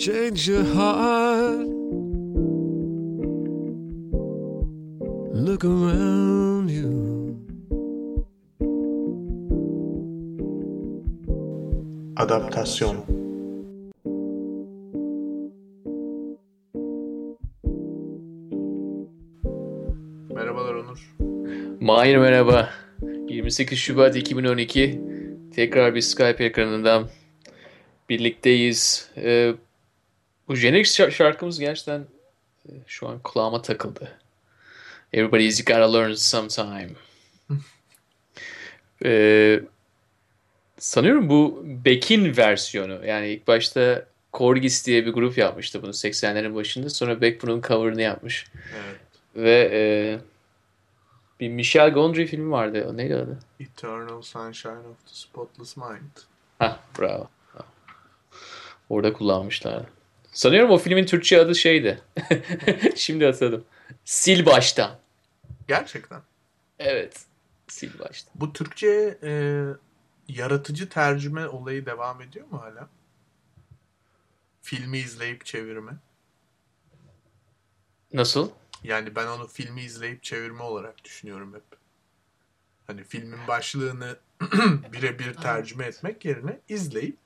change your heart. Look around you. Adaptasyon Merhabalar Onur. Mahir merhaba. 28 Şubat 2012. Tekrar bir Skype ekranından birlikteyiz. Ee, bu jenerik şar- şarkımız gerçekten e, şu an kulağıma takıldı. Everybody's gotta learn sometime. Ee, sanıyorum bu Beck'in versiyonu. Yani ilk başta Corgis diye bir grup yapmıştı bunu 80'lerin başında. Sonra Beck bunun cover'ını yapmış. Evet. Ve e, bir Michel Gondry filmi vardı. O neydi adı? Eternal Sunshine of the Spotless Mind. Ha, bravo. Orada kullanmışlar. Sanıyorum o filmin Türkçe adı şeydi. Şimdi hatırladım. Sil baştan. Gerçekten. Evet. Sil baştan. Bu Türkçe e, yaratıcı tercüme olayı devam ediyor mu hala? Filmi izleyip çevirme. Nasıl? Yani ben onu filmi izleyip çevirme olarak düşünüyorum hep. Hani filmin başlığını birebir tercüme etmek yerine izleyip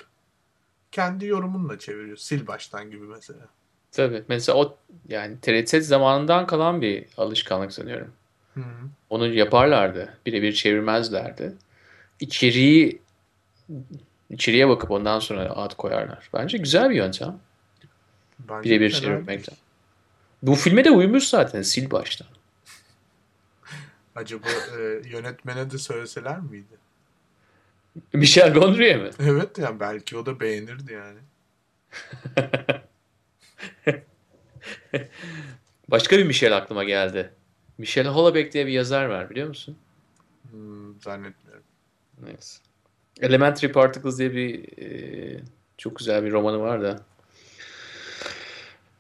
kendi yorumunla çeviriyor. Sil baştan gibi mesela. Tabii. Mesela o yani TRT zamanından kalan bir alışkanlık sanıyorum. Hı hı. Onu yaparlardı. Birebir çevirmezlerdi. İçeriği içeriye bakıp ondan sonra ad koyarlar. Bence güzel bir yöntem. Birebir çevirmekten. Bu filme de uymuş zaten sil baştan. Acaba e, yönetmene de söyleseler miydi? Michel Gondry'e mi? Evet yani belki o da beğenirdi yani. Başka bir Michel aklıma geldi. Michel Houellebecq diye bir yazar var biliyor musun? Hmm, zannetmiyorum. Neyse. Elementary Particles diye bir e, çok güzel bir romanı var da.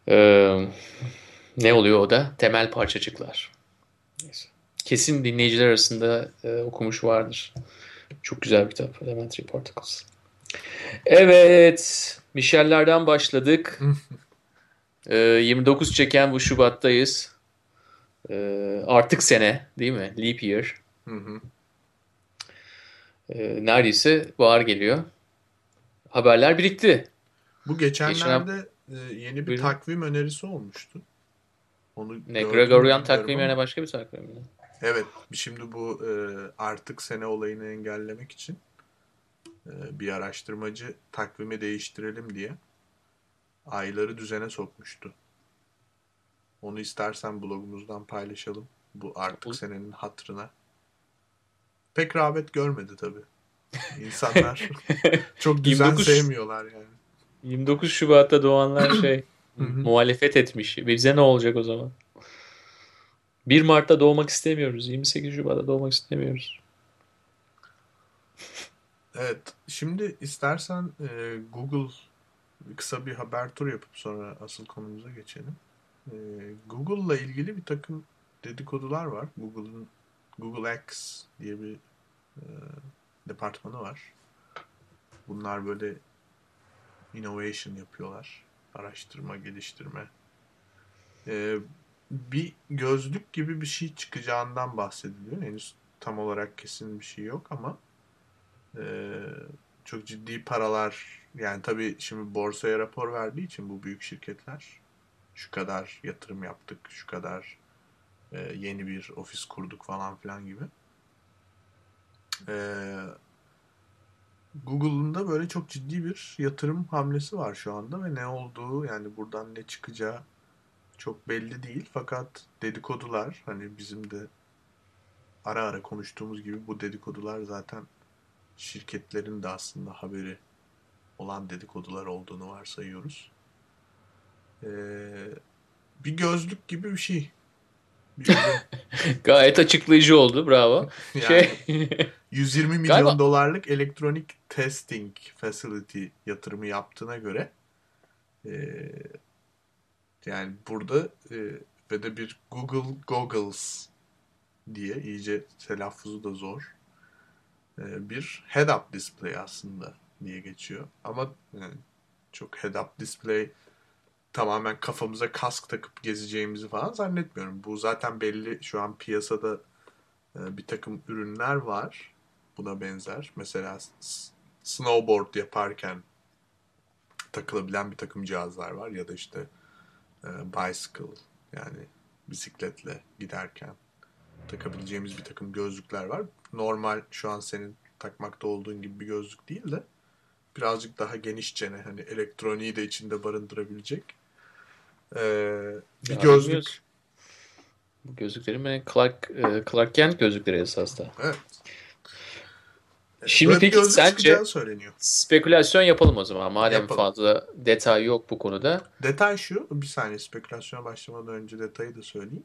E, ne oluyor o da? Temel parçacıklar. Neyse. Kesin dinleyiciler arasında e, okumuş vardır. Çok güzel bir kitap. Elementary Particles. Evet. Michel'lerden başladık. E, 29 çeken bu Şubat'tayız. E, artık sene değil mi? Leap year. Hı hı. E, neredeyse bahar geliyor. Haberler birikti. Bu geçenlerde e, yeni bir Buyurun. takvim önerisi olmuştu. Onu Ne Gregorian bilmiyorum takvim ama- yerine başka bir takvim mi? Evet. Şimdi bu e, artık sene olayını engellemek için e, bir araştırmacı takvimi değiştirelim diye ayları düzene sokmuştu. Onu istersen blogumuzdan paylaşalım. Bu artık Olur. senenin hatırına. Pek rağbet görmedi tabii. İnsanlar çok düzen 29 sevmiyorlar yani. 29 Şubat'ta doğanlar şey muhalefet etmiş. Bize ne olacak o zaman? 1 Mart'ta doğmak istemiyoruz. 28 Şubat'ta doğmak istemiyoruz. Evet. Şimdi istersen e, Google kısa bir haber tur yapıp sonra asıl konumuza geçelim. E, Google'la ilgili bir takım dedikodular var. Google'ın Google X diye bir e, departmanı var. Bunlar böyle innovation yapıyorlar. Araştırma, geliştirme. E, bir gözlük gibi bir şey çıkacağından bahsediliyor. Henüz tam olarak kesin bir şey yok ama ee, çok ciddi paralar yani tabii şimdi borsaya rapor verdiği için bu büyük şirketler şu kadar yatırım yaptık, şu kadar e, yeni bir ofis kurduk falan filan gibi. Ee, Google'ın da böyle çok ciddi bir yatırım hamlesi var şu anda ve ne olduğu yani buradan ne çıkacağı çok belli değil. Fakat dedikodular hani bizim de ara ara konuştuğumuz gibi bu dedikodular zaten şirketlerin de aslında haberi olan dedikodular olduğunu varsayıyoruz. Ee, bir gözlük gibi bir şey. Bir. Gayet açıklayıcı oldu. Bravo. yani Şey 120 milyon Galiba- dolarlık elektronik testing facility yatırımı yaptığına göre ee, yani burada e, ve de bir Google Goggles diye iyice telaffuzu da zor e, bir head-up display aslında diye geçiyor. Ama yani çok head-up display tamamen kafamıza kask takıp gezeceğimizi falan zannetmiyorum. Bu zaten belli şu an piyasada e, bir takım ürünler var buna benzer. Mesela snowboard yaparken takılabilen bir takım cihazlar var ya da işte bicycle yani bisikletle giderken takabileceğimiz bir takım gözlükler var. Normal şu an senin takmakta olduğun gibi bir gözlük değil de birazcık daha genişçene hani elektroniği de içinde barındırabilecek e, bir Ya gözlük. bilmiyoruz. Bu gözlüklerin Clark, e, Clark Kent gözlükleri esas da. Evet. Şimdi peki sence- söyleniyor. Spekülasyon yapalım o zaman. Madem Yapalım. fazla detay yok bu konuda. Detay şu, bir saniye spekülasyona başlamadan önce detayı da söyleyeyim.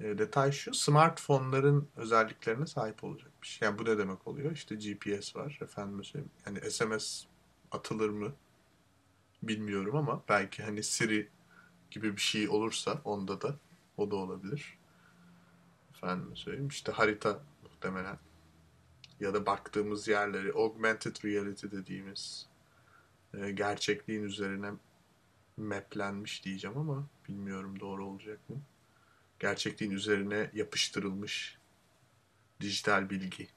E, detay şu, smartphone'ların özelliklerine sahip olacakmış. Yani bu ne demek oluyor? İşte GPS var, efendim söyleyeyim. Yani SMS atılır mı bilmiyorum ama belki hani Siri gibi bir şey olursa onda da o da olabilir. Efendim söyleyeyim işte harita muhtemelen ya da baktığımız yerleri augmented reality dediğimiz e, gerçekliğin üzerine maplenmiş diyeceğim ama bilmiyorum doğru olacak mı. Gerçekliğin üzerine yapıştırılmış dijital bilgi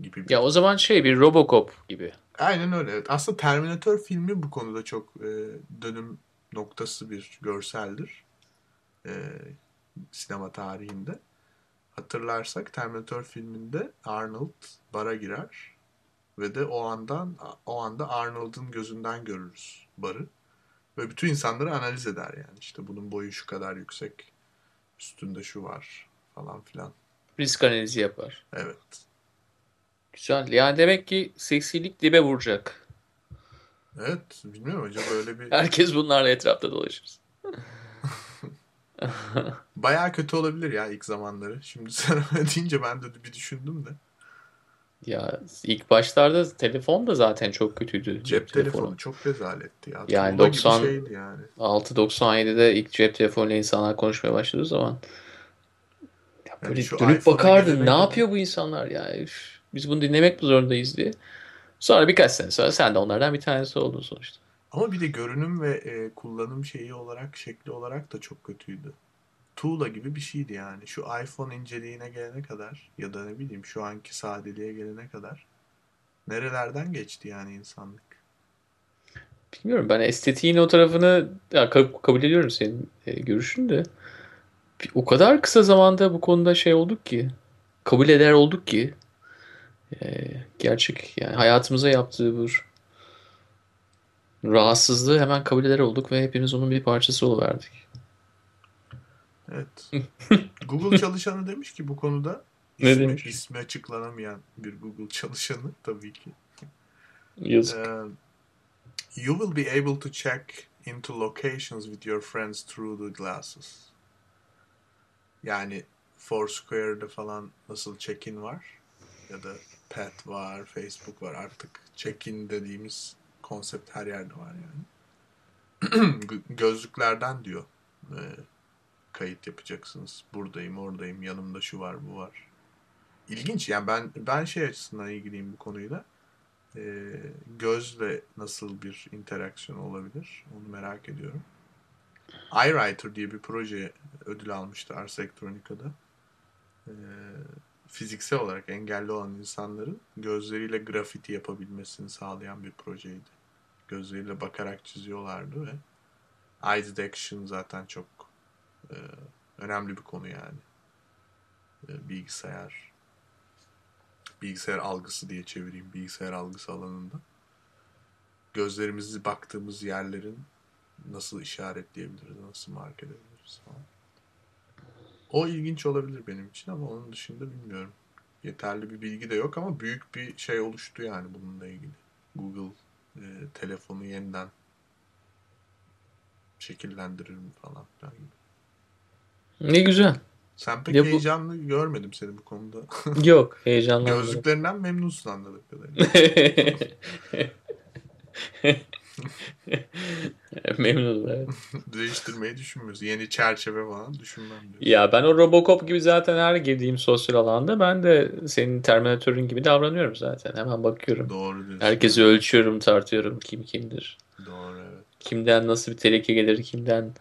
gibi bir. Ya o zaman şey bir Robocop gibi. Aynen öyle. Evet. Aslında Terminator filmi bu konuda çok e, dönüm noktası bir görseldir. E, sinema tarihinde. Hatırlarsak Terminator filminde Arnold bara girer ve de o andan o anda Arnold'un gözünden görürüz barı. Ve bütün insanları analiz eder yani. İşte bunun boyu şu kadar yüksek. Üstünde şu var falan filan. Risk analizi yapar. Evet. Güzel. Yani demek ki seksilik dibe vuracak. Evet. Bilmiyorum acaba böyle bir Herkes bunlarla etrafta dolaşır. Bayağı kötü olabilir ya ilk zamanları. Şimdi sen öyle deyince ben de bir düşündüm de. Ya ilk başlarda telefon da zaten çok kötüydü. Cep telefonu çok rezaletti ya. Yani Tuğla 90 gibi şeydi yani. 6.97'de ilk cep telefonuyla insanlar konuşmaya başladığı zaman ya Yani böyle şu dönüp bakardın ne yapıyor bu insanlar ya Üf, biz bunu dinlemek mi zorundayız diye. Sonra birkaç sene sonra sen de onlardan bir tanesi oldun sonuçta. Ama bir de görünüm ve e, kullanım şeyi olarak, şekli olarak da çok kötüydü. Tuğla gibi bir şeydi yani. Şu iPhone inceliğine gelene kadar ya da ne bileyim şu anki sadeliğe gelene kadar nerelerden geçti yani insanlık. Bilmiyorum ben estetiğin o tarafını ya, kab- kabul ediyorum senin e, görüşün de. O kadar kısa zamanda bu konuda şey olduk ki kabul eder olduk ki e, gerçek yani hayatımıza yaptığı bir rahatsızlığı hemen kabul eder olduk ve hepimiz onun bir parçası oluverdik. Evet. Google çalışanı demiş ki bu konuda Ne ismi, demiş? ismi açıklanamayan bir Google çalışanı tabii ki. Yazık. Uh, you will be able to check into locations with your friends through the glasses. Yani Foursquare'da falan nasıl check-in var ya da Pet var, Facebook var artık check-in dediğimiz konsept her yerde var yani. Gö- Gözlüklerden diyor e, kayıt yapacaksınız. Buradayım, oradayım, yanımda şu var, bu var. İlginç yani ben ben şey açısından ilgiliyim bu konuyla e, gözle nasıl bir interaksiyon olabilir onu merak ediyorum. iWriter diye bir proje ödül almıştı Ars Electronica'da. E, fiziksel olarak engelli olan insanların gözleriyle grafiti yapabilmesini sağlayan bir projeydi. Gözleriyle bakarak çiziyorlardı ve eye detection zaten çok e, önemli bir konu yani. E, bilgisayar bilgisayar algısı diye çevireyim bilgisayar algısı alanında. Gözlerimizi baktığımız yerlerin nasıl işaretleyebiliriz, nasıl mark edebiliriz falan. O ilginç olabilir benim için ama onun dışında bilmiyorum. Yeterli bir bilgi de yok ama büyük bir şey oluştu yani bununla ilgili. Google e, telefonu yeniden şekillendirir mi falan filan gibi. Ne güzel. Sen pek Ya bu- heyecanlı görmedim seni bu konuda. Yok heyecanlanmadım. Gözlüklerinden memnunsun anladığım kadarıyla. Memnunum evet. Değiştirmeyi düşünmüyorsun. Yeni çerçeve falan düşünmem diyor. Ya ben o Robocop gibi zaten her girdiğim sosyal alanda ben de senin Terminator'un gibi davranıyorum zaten. Hemen bakıyorum. Doğru diyorsun. Herkesi ölçüyorum, tartıyorum kim kimdir. Doğru evet. kimden nasıl bir teleke gelir, kimden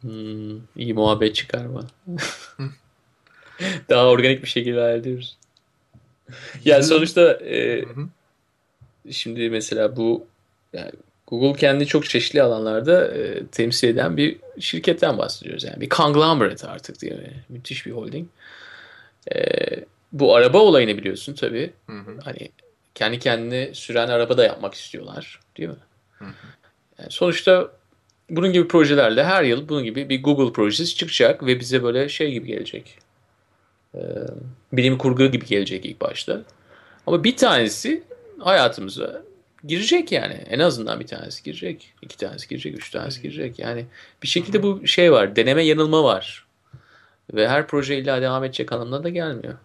hmm, iyi muhabbet çıkar mı? Daha organik bir şekilde hallediyoruz. Yani sonuçta e, Hı hı. şimdi mesela bu yani Google kendi çok çeşitli alanlarda e, temsil eden bir şirketten bahsediyoruz. Yani bir conglomerate artık değil mi? Müthiş bir holding. E, bu araba olayını biliyorsun tabii. Hı hı. Hani kendi kendine süren araba da yapmak istiyorlar. Değil mi? Hı hı. Yani sonuçta bunun gibi projelerle her yıl bunun gibi bir Google projesi çıkacak ve bize böyle şey gibi gelecek. Ee, bilim kurgu gibi gelecek ilk başta. Ama bir tanesi hayatımıza girecek yani. En azından bir tanesi girecek. iki tanesi girecek, üç tanesi girecek. Yani bir şekilde bu şey var. Deneme yanılma var. Ve her proje illa devam edecek anlamına da gelmiyor.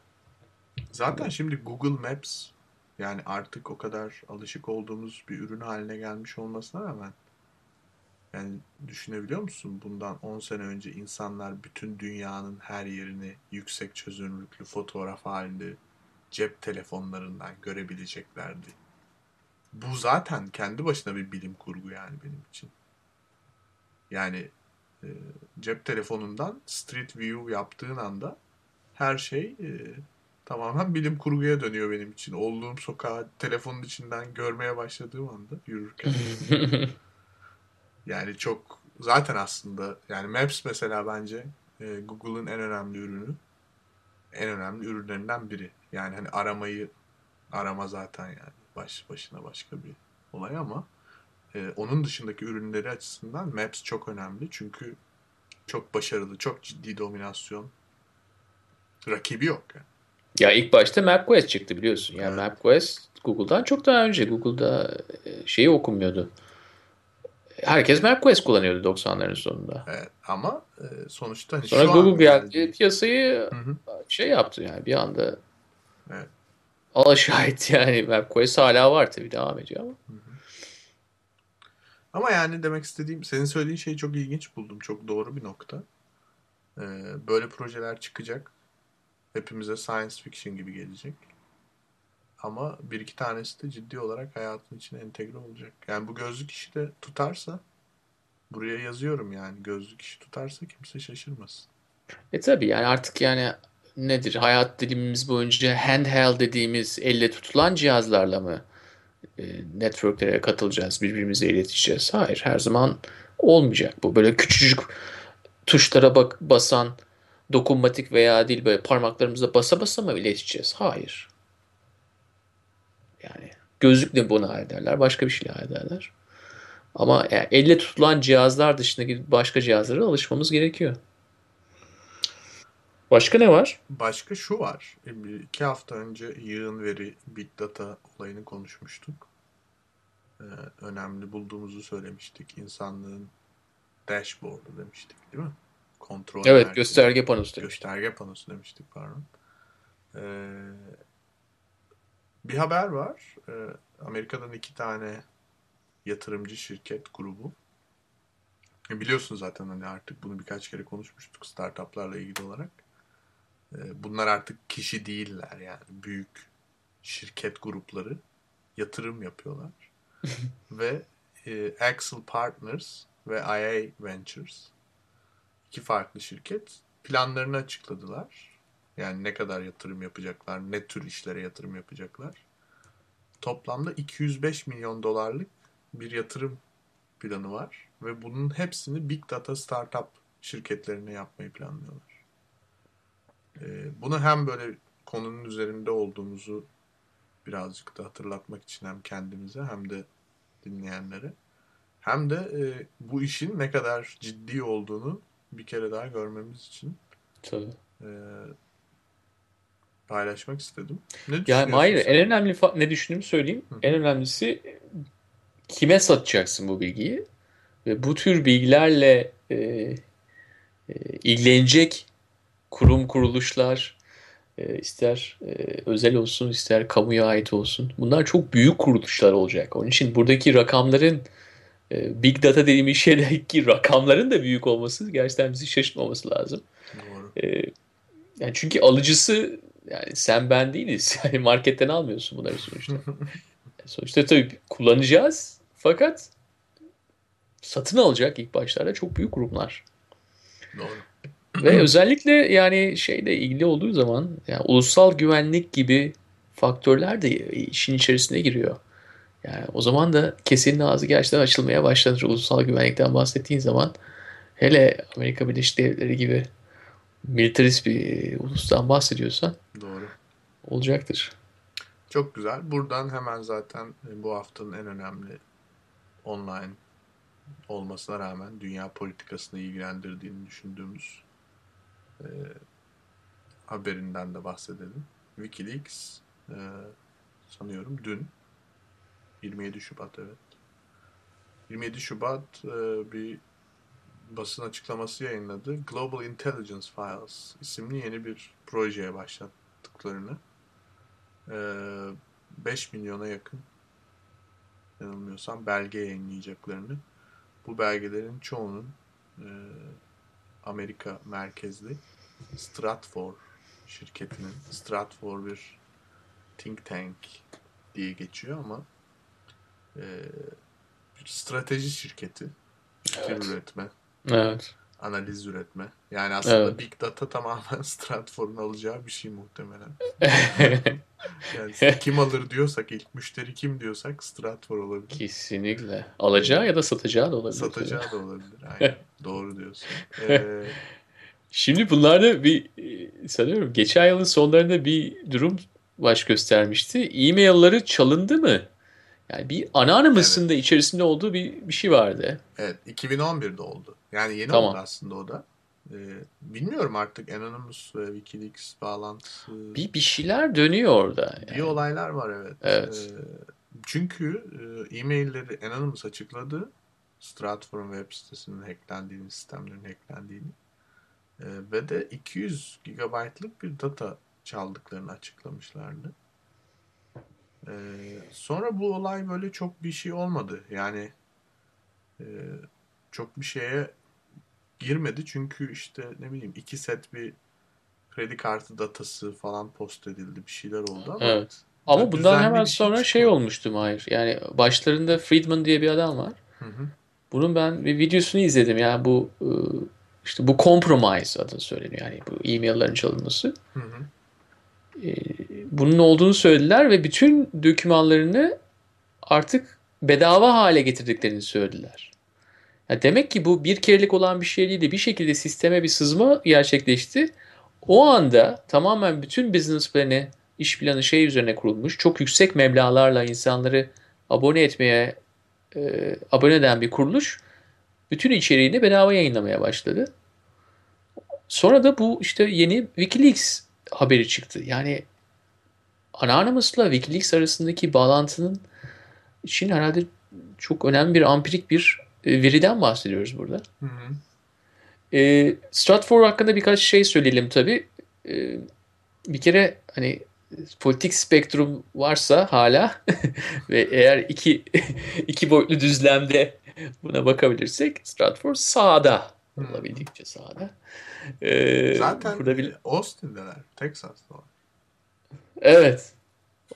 Zaten şimdi Google Maps yani artık o kadar alışık olduğumuz bir ürün haline gelmiş olmasına rağmen yani düşünebiliyor musun? Bundan 10 sene önce insanlar bütün dünyanın her yerini yüksek çözünürlüklü fotoğraf halinde cep telefonlarından görebileceklerdi. Bu zaten kendi başına bir bilim kurgu yani benim için. Yani e, cep telefonundan Street View yaptığın anda her şey e, tamamen bilim kurguya dönüyor benim için. Olduğum sokağı telefonun içinden görmeye başladığım anda yürürken. Yani çok zaten aslında yani Maps mesela bence e, Google'ın en önemli ürünü. En önemli ürünlerinden biri. Yani hani aramayı arama zaten yani baş başına başka bir olay ama e, onun dışındaki ürünleri açısından Maps çok önemli. Çünkü çok başarılı, çok ciddi dominasyon. Rakibi yok yani. Ya ilk başta MapQuest çıktı biliyorsun. Yani Evet. MapQuest Google'dan çok daha önce. Google'da e, şeyi okunmuyordu. Herkes MapQuest kullanıyordu 90'ların sonunda. Evet, ama e, sonuçta hani Sonra Google geldi piyasayı Hı hı. şey yaptı yani bir anda Evet. Alaşağı etti yani. MapQuest hala var tabii devam ediyor ama. Ama yani demek istediğim, senin söylediğin şeyi çok ilginç buldum. Çok doğru bir nokta. Ee, böyle projeler çıkacak. Hepimize science fiction gibi gelecek. Ama bir iki tanesi de ciddi olarak hayatın içine entegre olacak. Yani bu gözlük işi de tutarsa, buraya yazıyorum yani gözlük işi tutarsa kimse şaşırmasın. E tabii yani artık yani nedir? Hayat dilimimiz boyunca handheld dediğimiz elle tutulan cihazlarla mı e, networklere katılacağız, birbirimize iletişeceğiz? Hayır, her zaman olmayacak bu. Böyle küçücük tuşlara bak basan, dokunmatik veya değil böyle parmaklarımızla basa basa mı iletişeceğiz? Hayır. Yani gözlükle bunu hallederler, başka bir şeyle hallederler. Ama yani elle tutulan cihazlar dışındaki başka cihazlara alışmamız gerekiyor. Başka ne var? Başka şu var. E, iki hafta önce yığın veri, big data olayını konuşmuştuk. Ee, önemli bulduğumuzu söylemiştik. İnsanlığın dashboard'u demiştik değil mi? Kontrol Evet, merkezi. gösterge panosu demiş. Gösterge panosu demiştik pardon. Ee, bir haber var. Ee, Amerika'dan iki tane yatırımcı şirket grubu. E, Biliyorsun zaten hani artık bunu birkaç kere konuşmuştuk startuplarla ilgili olarak. Ee, Bunlar artık kişi değiller yani büyük şirket grupları yatırım yapıyorlar. ve e, Axel Partners ve IA Ventures iki farklı şirket planlarını açıkladılar. Yani ne kadar yatırım yapacaklar, ne tür işlere yatırım yapacaklar. Toplamda 205 milyon dolarlık bir yatırım planı var ve bunun hepsini Big Data Startup şirketlerine yapmayı planlıyorlar. Ee, bunu hem böyle konunun üzerinde olduğumuzu birazcık da hatırlatmak için hem kendimize hem de dinleyenlere hem de e, bu işin ne kadar ciddi olduğunu bir kere daha görmemiz için Tabii. e, paylaşmak istedim. Ne Yani hayır, sen? en önemli ne düşündüğümü söyleyeyim. Hı. En önemlisi kime satacaksın bu bilgiyi? Ve bu tür bilgilerle e, e, ilgilenecek kurum kuruluşlar e, ister e, özel olsun ister kamuya ait olsun. Bunlar çok büyük kuruluşlar olacak. Onun için buradaki rakamların e, Big Data dediğimiz şeydeki rakamların da büyük olması gerçekten bizi şaşırtmaması lazım. Doğru. Yani çünkü alıcısı yani sen ben değiliz. Yani marketten almıyorsun bunları sonuçta. sonuçta tabii kullanacağız fakat satın alacak ilk başlarda çok büyük kurumlar. Doğru. Ve özellikle yani şeyle ilgili olduğu zaman yani ulusal güvenlik gibi faktörler de işin içerisine giriyor. Yani o zaman da kesenin ağzı gerçekten açılmaya başlanır. Ulusal güvenlikten bahsettiğin zaman hele Amerika Birleşik Devletleri gibi militarist bir ulustan bahsediyorsan Doğru. olacaktır. Çok güzel. Buradan hemen zaten e, bu haftanın en önemli online olmasına rağmen dünya politikasını ilgilendirdiğini düşündüğümüz e, haberinden de bahsedelim. Wikileaks e, sanıyorum dün 27 Şubat evet. 27 Şubat e, bir basın açıklaması yayınladı. Global Intelligence Files isimli yeni bir projeye başlattıklarını e, 5 milyona yakın yanılmıyorsam belge yayınlayacaklarını bu belgelerin çoğunun e, Amerika merkezli Stratfor şirketinin Stratfor bir think tank diye geçiyor ama e, bir strateji şirketi fikir Evet. üretme Evet. Analiz üretme yani aslında Evet. Big Data tamamen Stratfor'un alacağı bir şey muhtemelen yani kim alır diyorsak ilk müşteri kim diyorsak Stratfor olabilir Kesinlikle. Alacağı ya da satacağı da olabilir. Satacağı da olabilir. Aynen. Doğru diyorsun. Ee, Şimdi bunlarda bir e, sanıyorum geçen yılın sonlarında bir durum baş göstermişti. E-mail'ları çalındı mı? Yani bir anonymous da içerisinde olduğu bir, bir şey vardı. evet 2011'de oldu. Yani yeni Tamam. oldu aslında o da. Ee, bilmiyorum artık Anonymous ve Wikileaks bağlantısı. Bir bir şeyler dönüyor orada. Bir Yani. olaylar var evet. Evet. Ee, çünkü e, e-mailleri Anonymous açıkladı. Stratfor'un web sitesinin hacklendiğini, sistemlerin hacklendiğini. Ee, ve de 200 GB'lık bir data çaldıklarını açıklamışlardı. Ee, sonra bu olay böyle çok bir şey olmadı. Yani e, çok bir şeye girmedi. Çünkü işte ne bileyim iki set bir kredi kartı datası falan post edildi. Bir şeyler oldu ama Evet. Ama bundan hemen şey sonra şey olmuştu Mahir. Yani başlarında Friedman diye bir adam var. Hı hı. Bunun ben bir videosunu izledim. Yani bu e, işte bu compromise adını söyleniyor. Yani bu e-mail'ların çalınması. Hı hı. E, bunun olduğunu söylediler ve bütün dokümanlarını artık bedava hale getirdiklerini söylediler. Ya demek ki bu bir kerelik olan bir şey değildi. Bir şekilde sisteme bir sızma gerçekleşti. O anda tamamen bütün business planı, iş planı şey üzerine kurulmuş. Çok yüksek meblağlarla insanları abone etmeye e, abone eden bir kuruluş bütün içeriğini bedava yayınlamaya başladı. Sonra da bu işte yeni Wikileaks haberi çıktı. Yani Anonymous'la Wikileaks arasındaki bağlantının için herhalde çok önemli bir ampirik bir veriden bahsediyoruz burada. Hı hı. E, Stratfor hakkında birkaç şey söyleyelim tabii. E, bir kere hani politik spektrum varsa hala ve eğer iki iki boyutlu düzlemde buna bakabilirsek Stratfor sağda Hı. olabildiğince sağda. E, Zaten burada bir Austin'deler. Texas'ta. Evet.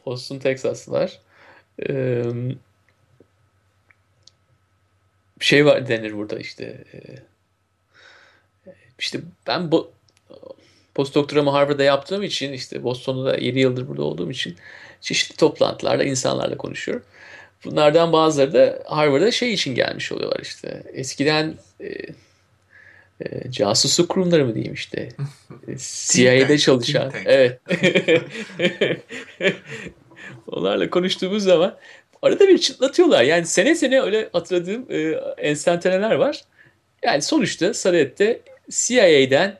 Austin, Texas'lılar. Ee, şey var denir burada işte. e, işte ben bu postdoktoramı Harvard'da yaptığım için işte Boston'da da 7 yıldır burada olduğum için çeşitli toplantılarda insanlarla konuşuyorum. Bunlardan bazıları da Harvard'a şey için gelmiş oluyorlar işte. Eskiden e, e, casusluk kurumları mı diyeyim işte. CIA'de çalışan. Evet. Onlarla konuştuğumuz zaman arada bir çıtlatıyorlar. Yani sene sene öyle hatırladığım e, enstantaneler var. Yani sonuçta Sadet'te CIA'den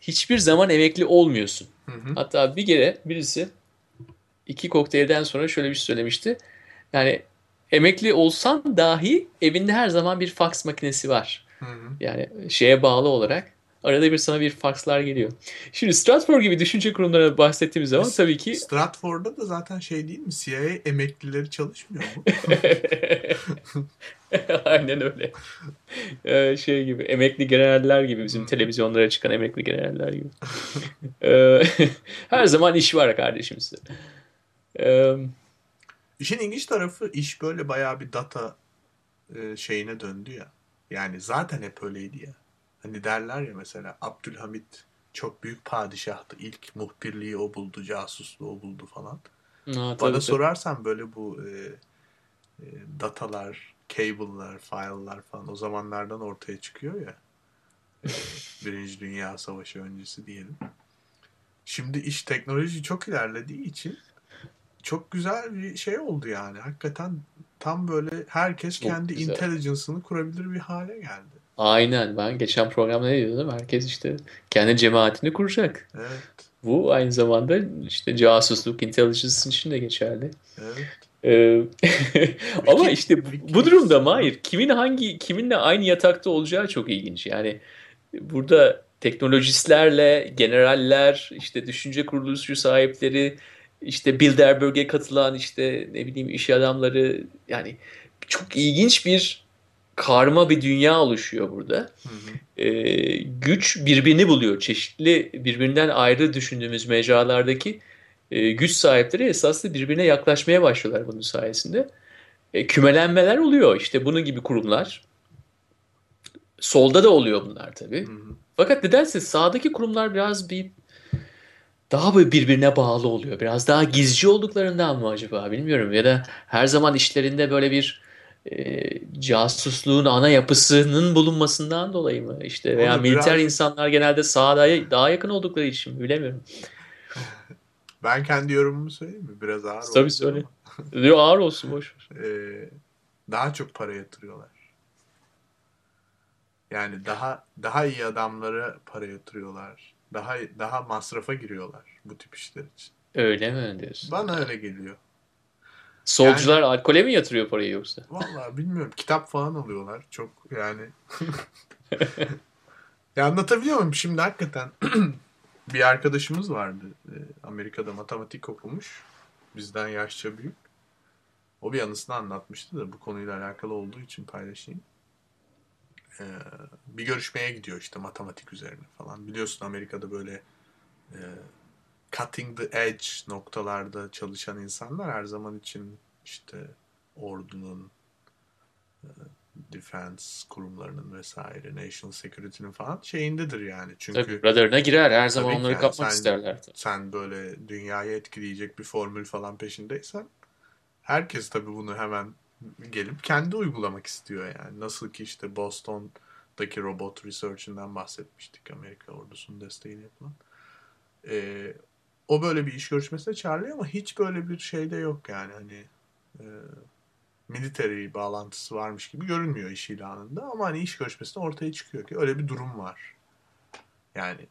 hiçbir zaman emekli olmuyorsun. Hı hı. Hatta bir kere birisi iki kokteylden sonra şöyle bir şey söylemişti. Yani emekli olsan dahi evinde her zaman bir faks makinesi var. Hı hı. Yani şeye bağlı olarak arada bir sana bir fakslar geliyor. Şimdi Stratfor gibi düşünce kurumlarına bahsettiğimiz zaman tabii ki Stratford'da da zaten şey değil mi? CIA emeklileri çalışmıyor mu? aynen öyle. Ee, şey gibi emekli generaller gibi bizim televizyonlara çıkan emekli generaller gibi. Ee, her zaman iş var kardeşim size. Ee, İşin ilginç tarafı iş böyle bayağı bir data e, şeyine döndü ya. Yani zaten hep öyleydi ya. Hani derler ya mesela Abdülhamit çok büyük padişahtı. İlk muhbirliği o buldu, casusluğu o buldu falan. Ha, Bana tabii. sorarsan böyle bu e, e, datalar, cable'lar, file'lar falan o zamanlardan ortaya çıkıyor ya. E, Birinci Dünya Savaşı öncesi diyelim. Şimdi iş teknoloji çok ilerlediği için çok güzel bir şey oldu yani. Hakikaten tam böyle herkes Çok kendi intelligence'ını kurabilir bir hale geldi. Aynen ben geçen programda ne diyordum? Herkes işte kendi cemaatini kuracak. Evet, Bu aynı zamanda işte casusluk, intelligence için de geçerli. evet. Ee, ama işte bu, durumda Mahir kimin hangi kiminle aynı yatakta olacağı çok ilginç. Yani burada teknolojistlerle generaller, işte düşünce kuruluşu sahipleri, işte Bilderberg'e katılan işte ne bileyim iş adamları yani çok ilginç bir karma bir dünya oluşuyor burada. Hı hı. Ee, güç birbirini buluyor. Çeşitli birbirinden ayrı düşündüğümüz mecralardaki e, güç sahipleri esaslı birbirine yaklaşmaya başlıyorlar bunun sayesinde. E, kümelenmeler oluyor. İşte bunun gibi kurumlar. Solda da oluyor bunlar tabii. Hı hı. Fakat nedense sağdaki kurumlar biraz bir daha böyle birbirine bağlı oluyor. Biraz daha gizci olduklarından mı acaba bilmiyorum. Ya da her zaman işlerinde böyle bir e, casusluğun ana yapısının bulunmasından dolayı mı? İşte veya Onu militer biraz- insanlar genelde sağa daha yakın oldukları için mi? bilemiyorum. Ben kendi yorumumu söyleyeyim mi? Biraz ağır Tabii oldu söyle. Diyor ağır olsun boş ver. Ee, daha çok para yatırıyorlar. Yani daha daha iyi adamlara para yatırıyorlar. Daha daha masrafa giriyorlar bu tip işler için. Öyle mi diyorsun? Bana öyle geliyor. Solcular alkole mi yatırıyor parayı yoksa? Vallahi bilmiyorum. Kitap falan alıyorlar. Çok yani. ya anlatabiliyor muyum? Şimdi hakikaten bir arkadaşımız vardı. Ee, Amerika'da matematik okumuş. Bizden yaşça büyük. O bir anısını anlatmıştı da bu konuyla alakalı olduğu için paylaşayım. Ee, bir görüşmeye gidiyor işte matematik üzerine falan. Biliyorsun Amerika'da böyle e, cutting the edge noktalarda çalışan insanlar her zaman için işte ordunun, e, defense kurumlarının vesaire, national security'nin falan şeyindedir yani. Çünkü Tabii radarına girer. Her zaman Tabii onları yani kapmak sen- isterler. sen böyle dünyayı etkileyecek bir formül falan peşindeysen herkes tabii bunu hemen gelip kendi uygulamak istiyor yani. Nasıl ki işte Boston'daki robot research'ından bahsetmiştik Amerika ordusunun desteğiyle yapılan. Ee, o böyle bir iş görüşmesine çağrılıyor ama hiç böyle bir şey de yok yani hani e, military bağlantısı varmış gibi görünmüyor iş ilanında ama hani iş görüşmesinde ortaya çıkıyor ki öyle bir durum var. Yani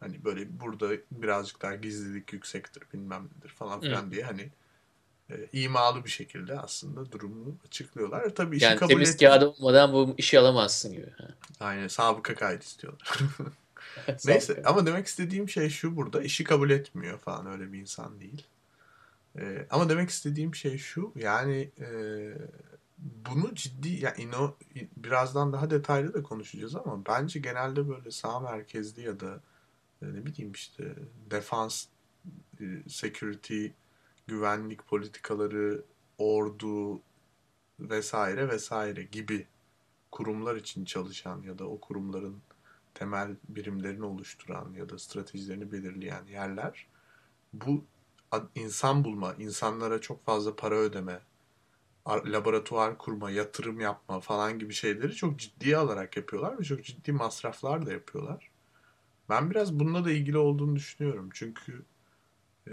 Hani böyle burada birazcık daha gizlilik yüksektir bilmem nedir falan filan diye hani e, imalı bir şekilde aslında durumu açıklıyorlar. E, Tabii işi Yani kabul temiz et- kağıt olmadan bu işi alamazsın gibi. Ha. Aynen sabıka kaydı istiyorlar. Neyse ama demek istediğim şey şu burada işi kabul etmiyor falan öyle bir insan değil. E, ama demek istediğim şey şu yani e, bunu ciddi ya ino, birazdan daha detaylı da konuşacağız ama bence genelde böyle sağ merkezli ya da e, ne bileyim işte defans, e, security, güvenlik politikaları, ordu vesaire vesaire gibi kurumlar için çalışan ya da o kurumların temel birimlerini oluşturan ya da stratejilerini belirleyen yerler bu insan bulma, insanlara çok fazla para ödeme, ar- laboratuvar kurma, yatırım yapma falan gibi şeyleri çok ciddiye alarak yapıyorlar ve çok ciddi masraflar da yapıyorlar. Ben biraz bununla da ilgili olduğunu düşünüyorum. Çünkü e,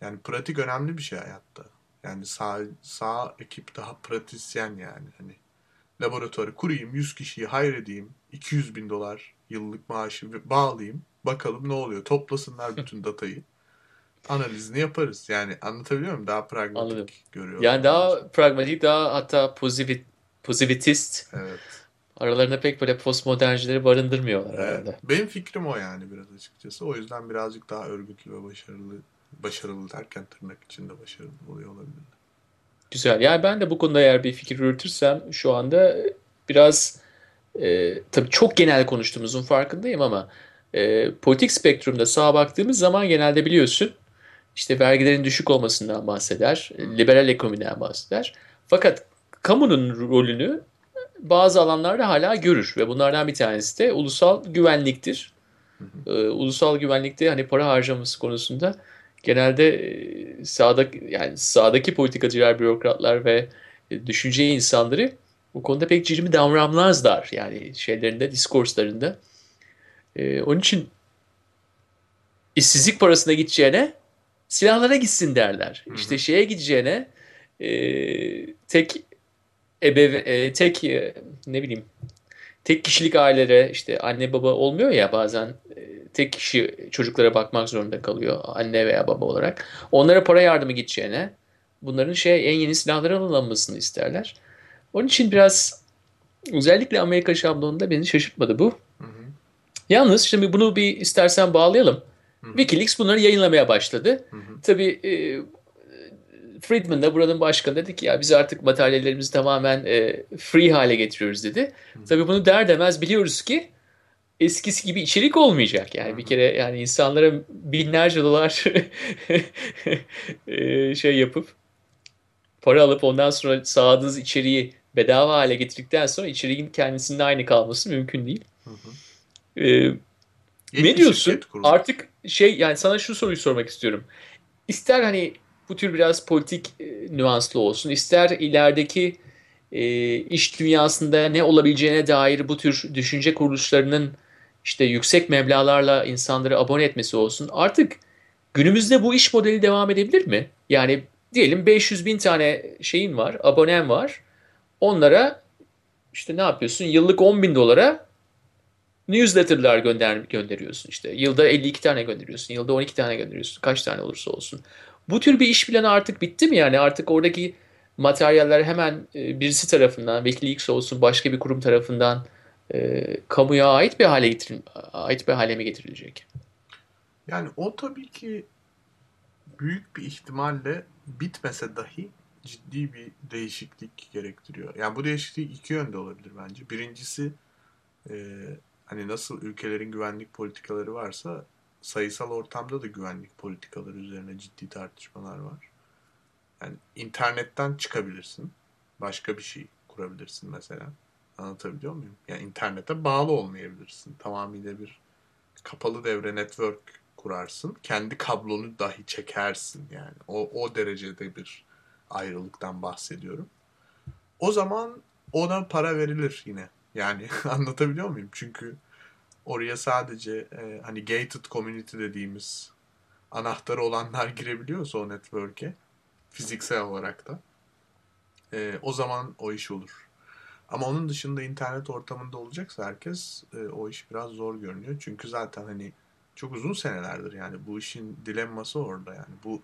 yani pratik önemli bir şey hayatta. Yani sağ, sağ ekip daha pratisyen yani. Hani laboratuvarı kurayım, 100 kişiyi hayredeyim, 200 bin dolar yıllık maaşı ve- bağlayayım. Bakalım ne oluyor. Toplasınlar bütün datayı. Analizini yaparız. Yani anlatabiliyor muyum? Daha pragmatik Anladım. görüyorum. Yani daha pragmatik, daha hatta pozitivit, pozitivist Evet. aralarında pek böyle postmoderncileri barındırmıyorlar Evet. herhalde. Benim fikrim o yani biraz açıkçası. O yüzden birazcık daha örgütlü ve başarılı başarılı derken tırnak içinde başarılı oluyor olabilir. Güzel. Yani ben de bu konuda eğer bir fikir yürütürsem şu anda biraz e, tabii çok genel konuştuğumuzun farkındayım ama e, politik spektrumda sağa baktığımız zaman genelde biliyorsun işte vergilerin düşük olmasından bahseder, liberal ekonomiden bahseder. Fakat kamunun rolünü bazı alanlarda hala görür ve bunlardan bir tanesi de ulusal güvenliktir. Ee, ulusal güvenlikte hani para harcaması konusunda genelde e, sağda yani sağdaki politikacılar, bürokratlar ve e, düşünce insanları bu konuda pek cirimi davranmazlar yani şeylerinde, diskurslarında. Ee, onun için işsizlik parasına gideceğine silahlara gitsin derler. Hı hı. İşte şeye gideceğine e, tek ebeve, e, tek e, ne bileyim tek kişilik ailelere işte anne baba olmuyor ya bazen e, tek kişi çocuklara bakmak zorunda kalıyor anne veya baba olarak. Onlara para yardımı gideceğine bunların şey en yeni silahların alınmasını isterler. Onun için biraz özellikle Amerika şablonunda beni şaşırtmadı bu. Hı hı. Yalnız şimdi bunu bir istersen bağlayalım. Hı. Wikileaks bunları yayınlamaya başladı. Hı hı. Tabii e, Friedman da buranın başkanı dedi ki ya biz artık materyallerimizi tamamen e, free hale getiriyoruz dedi. Tabii bunu der demez biliyoruz ki eskisi gibi içerik olmayacak. Yani bir kere yani insanlara binlerce dolar e, şey yapıp para alıp ondan sonra sağladığınız içeriği bedava hale getirdikten sonra içeriğin kendisinin aynı kalması mümkün değil. Hı hı. E, Yeni ne diyorsun? Artık şey yani sana şu soruyu sormak istiyorum. İster hani bu tür biraz politik e, nüanslı olsun, ister ilerideki e, iş dünyasında ne olabileceğine dair bu tür düşünce kuruluşlarının işte yüksek meblağlarla insanları abone etmesi olsun. Artık günümüzde bu iş modeli devam edebilir mi? Yani diyelim 500 bin tane şeyin var, abonen var. Onlara işte ne yapıyorsun? Yıllık 10 bin dolara newsletter'lar gönder gönderiyorsun işte. Yılda 52 tane gönderiyorsun. Yılda 12 tane gönderiyorsun. Kaç tane olursa olsun. Bu tür bir iş planı artık bitti mi yani? Artık oradaki materyaller hemen e, birisi tarafından, Wikileaks olsun başka bir kurum tarafından e, kamuya ait bir hale getirin ait bir hale mi getirilecek? Yani o tabii ki büyük bir ihtimalle bitmese dahi ciddi bir değişiklik gerektiriyor. Yani bu değişiklik iki yönde olabilir bence. Birincisi e, hani nasıl ülkelerin güvenlik politikaları varsa sayısal ortamda da güvenlik politikaları üzerine ciddi tartışmalar var. Yani internetten çıkabilirsin. Başka bir şey kurabilirsin mesela. Anlatabiliyor muyum? Yani internete bağlı olmayabilirsin. Tamamıyla bir kapalı devre network kurarsın. Kendi kablonu dahi çekersin yani. O, o derecede bir ayrılıktan bahsediyorum. O zaman ona para verilir yine. Yani anlatabiliyor muyum? Çünkü oraya sadece e, hani gated community dediğimiz anahtarı olanlar girebiliyorsa o network'e fiziksel olarak da e, o zaman o iş olur. Ama onun dışında internet ortamında olacaksa herkes e, o iş biraz zor görünüyor. Çünkü zaten hani çok uzun senelerdir yani bu işin dilemması orada yani bu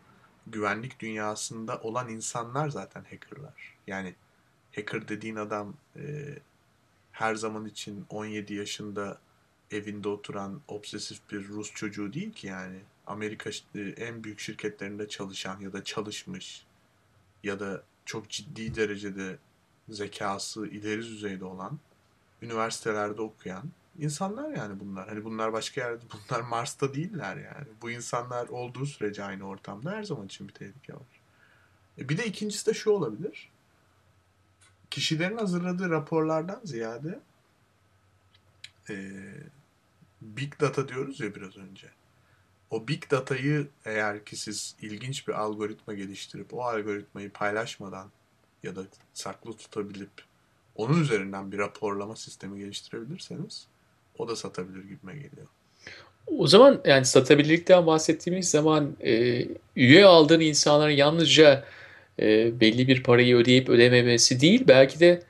güvenlik dünyasında olan insanlar zaten hackerlar. Yani hacker dediğin adam e, her zaman için 17 yaşında evinde oturan obsesif bir Rus çocuğu değil ki yani. Amerika e, en büyük şirketlerinde çalışan ya da çalışmış ya da çok ciddi derecede zekası ileri düzeyde olan üniversitelerde okuyan insanlar yani bunlar. Hani bunlar başka yerde, bunlar Mars'ta değiller yani. Bu insanlar olduğu sürece aynı ortamda her zaman için bir tehlike var. E bir de ikincisi de şu olabilir. Kişilerin hazırladığı raporlardan ziyade e, Big Data diyoruz ya biraz önce. O Big Data'yı eğer ki siz ilginç bir algoritma geliştirip o algoritmayı paylaşmadan ya da saklı tutabilip onun üzerinden bir raporlama sistemi geliştirebilirseniz o da satabilir gibime geliyor. O zaman yani satabilirlikten bahsettiğimiz zaman e, üye aldığın insanların yalnızca e, belli bir parayı ödeyip ödememesi değil belki de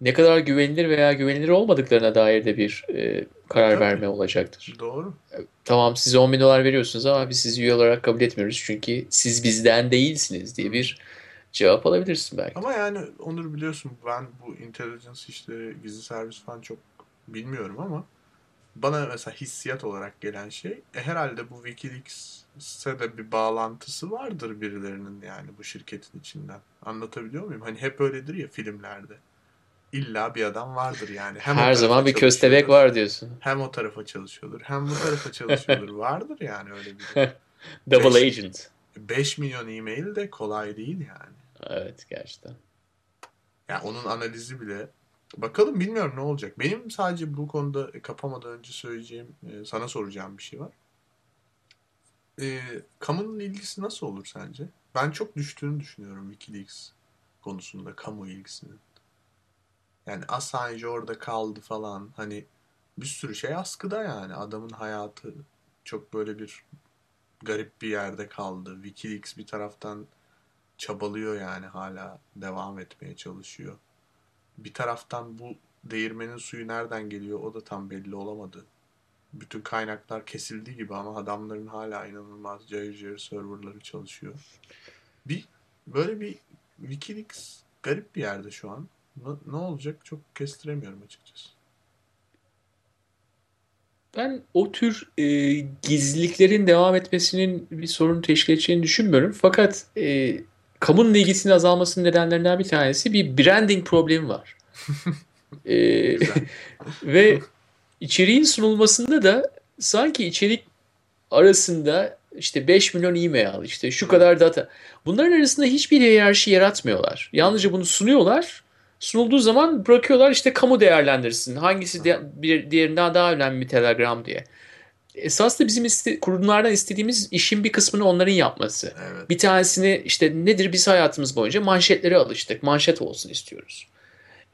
ne kadar güvenilir veya güvenilir olmadıklarına dair de bir e, karar Tabii. verme olacaktır. Doğru. Tamam size 10 bin dolar veriyorsunuz ama biz sizi üye olarak kabul etmiyoruz çünkü siz bizden değilsiniz diye bir cevap alabilirsin belki. Ama yani Onur biliyorsun ben bu intelligence işleri, gizli servis falan çok bilmiyorum ama bana mesela hissiyat olarak gelen şey e, herhalde bu Wikileaks'e de bir bağlantısı vardır birilerinin yani bu şirketin içinden. Anlatabiliyor muyum? Hani hep öyledir ya filmlerde. İlla bir adam vardır yani. Hem Her zaman bir köstebek var diyorsun. Hem o tarafa çalışıyordur, hem bu tarafa çalışıyordur. vardır yani öyle bir. Double Beş- agent. 5 milyon e-mail de kolay değil yani. Evet gerçekten. Yani onun analizi bile bakalım bilmiyorum ne olacak. Benim sadece bu konuda kapamadan önce söyleyeceğim, e, sana soracağım bir şey var. E, kamunun ilgisi nasıl olur sence? Ben çok düştüğünü düşünüyorum Wikileaks konusunda kamu ilgisinin. Yani Assange orada kaldı falan. Hani bir sürü şey askıda yani. Adamın hayatı çok böyle bir garip bir yerde kaldı. Wikileaks bir taraftan çabalıyor yani hala devam etmeye çalışıyor. Bir taraftan bu değirmenin suyu nereden geliyor o da tam belli olamadı. Bütün kaynaklar kesildi gibi ama adamların hala inanılmaz cayır cayır serverları çalışıyor. Bir böyle bir Wikileaks garip bir yerde şu an. Ne, ne olacak çok kestiremiyorum açıkçası. Ben o tür e, gizliliklerin devam etmesinin bir sorun teşkil edeceğini düşünmüyorum. Fakat e, kamunun ilgisinin azalmasının nedenlerinden bir tanesi bir branding problemi var. e, ve içeriğin sunulmasında da sanki içerik arasında işte 5 milyon e-mail, işte şu kadar data. Bunların arasında hiçbir hiyerarşi yaratmıyorlar. Yalnızca bunu sunuyorlar. Sunulduğu zaman bırakıyorlar işte kamu değerlendirsin. Hangisi de, bir diğerinden daha önemli bir telegram diye. Esas da bizim iste, kurumlardan istediğimiz işin bir kısmını onların yapması. Evet. Bir tanesini işte nedir biz hayatımız boyunca manşetlere alıştık. Manşet olsun istiyoruz.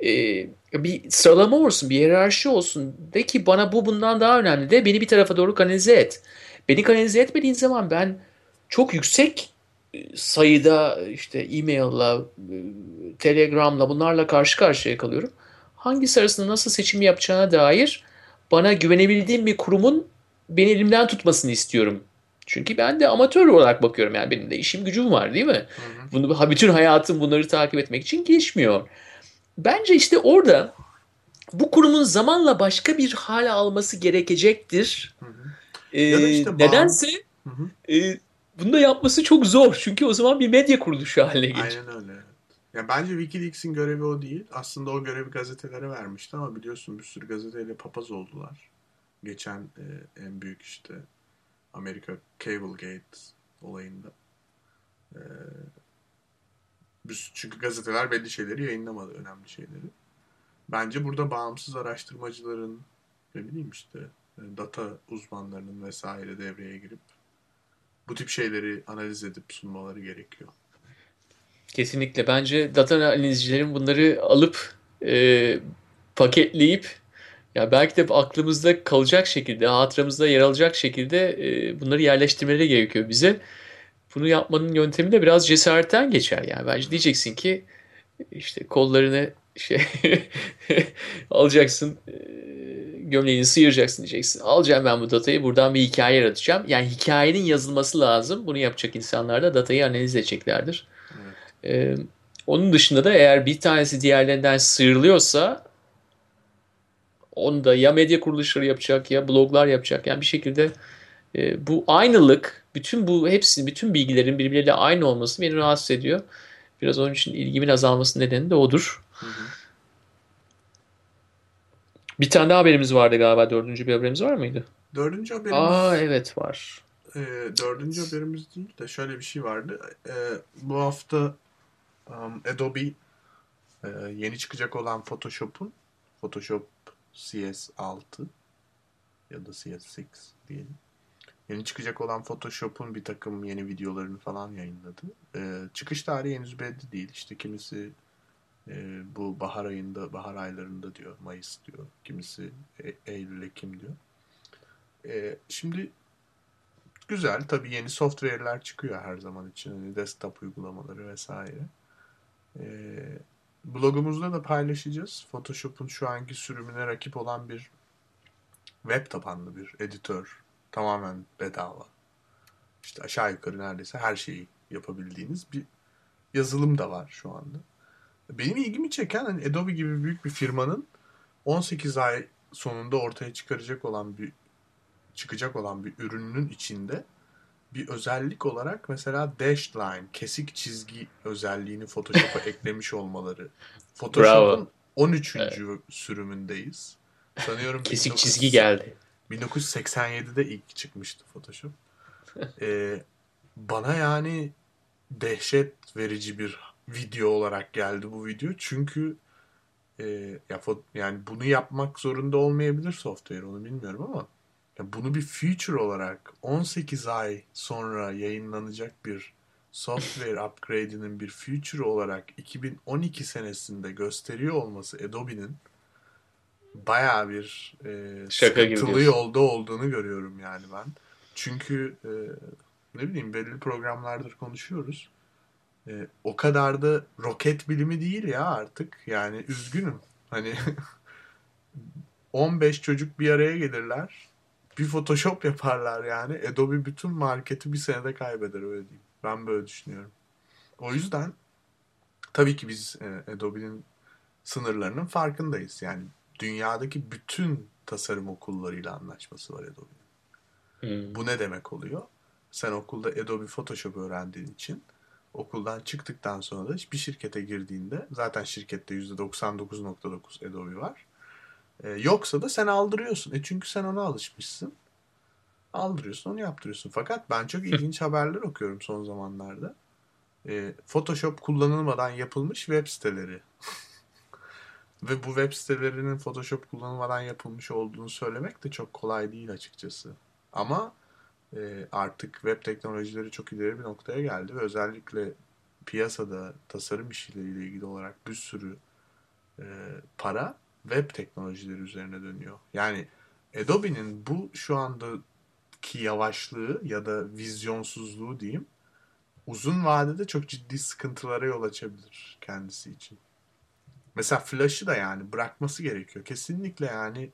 Ee, bir sıralama olsun, bir hiyerarşi olsun. De ki bana bu bundan daha önemli de beni bir tarafa doğru kanalize et. Beni kanalize etmediğin zaman ben çok yüksek sayıda işte e-mail'la, telegram'la bunlarla karşı karşıya kalıyorum. Hangisi arasında nasıl seçim yapacağına dair bana güvenebildiğim bir kurumun beni elimden tutmasını istiyorum. Çünkü ben de amatör olarak bakıyorum yani benim de işim gücüm var değil mi? Hı hı. Bunu bütün hayatım bunları takip etmek için geçmiyor. Bence işte orada bu kurumun zamanla başka bir hale alması gerekecektir. Hı hı. Ee, işte nedense hı hı. E, bunu da yapması çok zor. Çünkü o zaman bir medya kuruluşu haline gelir. Aynen öyle. Ya bence Wikileaks'in görevi o değil. Aslında o görevi gazetelere vermişti ama biliyorsun bir sürü gazeteyle papaz oldular. Geçen e, en büyük işte Amerika Cablegate olayında. E, çünkü gazeteler belli şeyleri yayınlamadı, önemli şeyleri. Bence burada bağımsız araştırmacıların ne bileyim işte e, data uzmanlarının vesaire devreye girip bu tip şeyleri analiz edip sunmaları gerekiyor. Kesinlikle. Bence data analizcilerin bunları alıp e, paketleyip ya belki de aklımızda kalacak şekilde, hatıramızda yer alacak şekilde e, bunları yerleştirmeleri gerekiyor bize. Bunu yapmanın yöntemi de biraz cesaretten geçer. Yani bence diyeceksin ki işte kollarını şey alacaksın e, gömleğini sıyıracaksın diyeceksin. Alacağım ben bu datayı buradan bir hikaye yaratacağım. Yani hikayenin yazılması lazım. Bunu yapacak insanlar da datayı analiz edeceklerdir. Evet. Ee, onun dışında da eğer bir tanesi diğerlerinden sıyrılıyorsa onu da ya medya kuruluşları yapacak ya bloglar yapacak. Yani bir şekilde e, bu aynılık, bütün bu hepsinin, bütün bilgilerin birbirleriyle aynı olması beni rahatsız ediyor. Biraz onun için ilgimin azalması nedeni de odur. Hı hı. Bir tane daha haberimiz vardı galiba. Dördüncü bir haberimiz var mıydı? Dördüncü haberimiz... Aa evet var. E, dördüncü haberimiz değil de şöyle bir şey vardı. E, bu hafta um, Adobe e, yeni çıkacak olan Photoshop'un Photoshop CS6 ya da CS6 diyelim. Yeni çıkacak olan Photoshop'un bir takım yeni videolarını falan yayınladı. Ee, çıkış tarihi henüz belli değil. İşte kimisi e, bu bahar ayında, bahar aylarında diyor, Mayıs diyor. Kimisi e, Eylül, Ekim diyor. E, şimdi güzel. Tabii yeni software'ler çıkıyor her zaman için. Hani desktop uygulamaları vesaire. E, blogumuzda da paylaşacağız. Photoshop'un şu anki sürümüne rakip olan bir web tabanlı bir editör. Tamamen bedava. İşte aşağı yukarı neredeyse her şeyi yapabildiğiniz bir yazılım da var şu anda. Benim ilgimi çeken hani Adobe gibi büyük bir firmanın 18 ay sonunda ortaya çıkaracak olan bir çıkacak olan bir ürünün içinde bir özellik olarak mesela dashed line, kesik çizgi özelliğini Photoshop'a eklemiş olmaları. Photoshop'un 13. Evet. sürümündeyiz. Sanıyorum kesik 19... çizgi geldi. 1987'de ilk çıkmıştı Photoshop. ee, bana yani dehşet verici bir video olarak geldi bu video. Çünkü e, ya yani bunu yapmak zorunda olmayabilir software onu bilmiyorum ama ya bunu bir feature olarak 18 ay sonra yayınlanacak bir software upgrade'inin bir feature olarak 2012 senesinde gösteriyor olması Adobe'nin bayağı bir e, Şaka sıkıntılı yolda olduğunu görüyorum yani ben. Çünkü e, ne bileyim belli programlardır konuşuyoruz. E, o kadar da roket bilimi değil ya artık. Yani üzgünüm. Hani 15 çocuk bir araya gelirler. Bir Photoshop yaparlar yani. Adobe bütün marketi bir senede kaybeder öyle diyeyim. Ben böyle düşünüyorum. O yüzden tabii ki biz e, Adobe'nin sınırlarının farkındayız. Yani dünyadaki bütün tasarım okullarıyla anlaşması var Adobe'nin. Hmm. Bu ne demek oluyor? Sen okulda Adobe Photoshop öğrendiğin için okuldan çıktıktan sonra da bir şirkete girdiğinde zaten şirkette %99.9 Adobe var. Ee, yoksa da sen aldırıyorsun. E çünkü sen ona alışmışsın. Aldırıyorsun, onu yaptırıyorsun. Fakat ben çok ilginç haberler okuyorum son zamanlarda. Ee, Photoshop kullanılmadan yapılmış web siteleri. Ve bu web sitelerinin Photoshop kullanılmadan yapılmış olduğunu söylemek de çok kolay değil açıkçası. Ama e, artık web teknolojileri çok ileri bir noktaya geldi ve özellikle piyasada tasarım işleriyle ilgili olarak bir sürü e, para web teknolojileri üzerine dönüyor. Yani Adobe'nin bu şu andaki yavaşlığı ya da vizyonsuzluğu diyeyim uzun vadede çok ciddi sıkıntılara yol açabilir kendisi için. Mesela Flash'ı da yani bırakması gerekiyor. Kesinlikle yani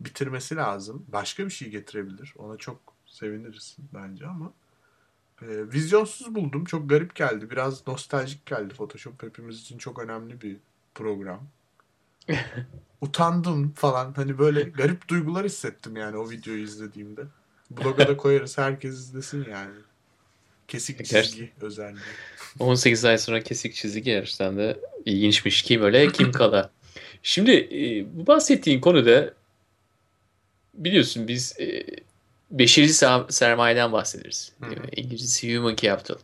bitirmesi lazım. Başka bir şey getirebilir. Ona çok seviniriz bence ama e, vizyonsuz buldum. Çok garip geldi. Biraz nostaljik geldi. Photoshop hepimiz için çok önemli bir program. Utandım falan. Hani böyle garip duygular hissettim yani o videoyu izlediğimde. Bloga da koyarız. Herkes izlesin yani. Kesik Gerçekten. çizgi özelliği. 18 ay sonra kesik çizgi gerçekten de ilginçmiş. Kim öyle kim kala. Şimdi e, bu bahsettiğin konuda biliyorsun biz e, beşeri sermayeden bahsederiz. Değil mi? İngilizcesi human capital.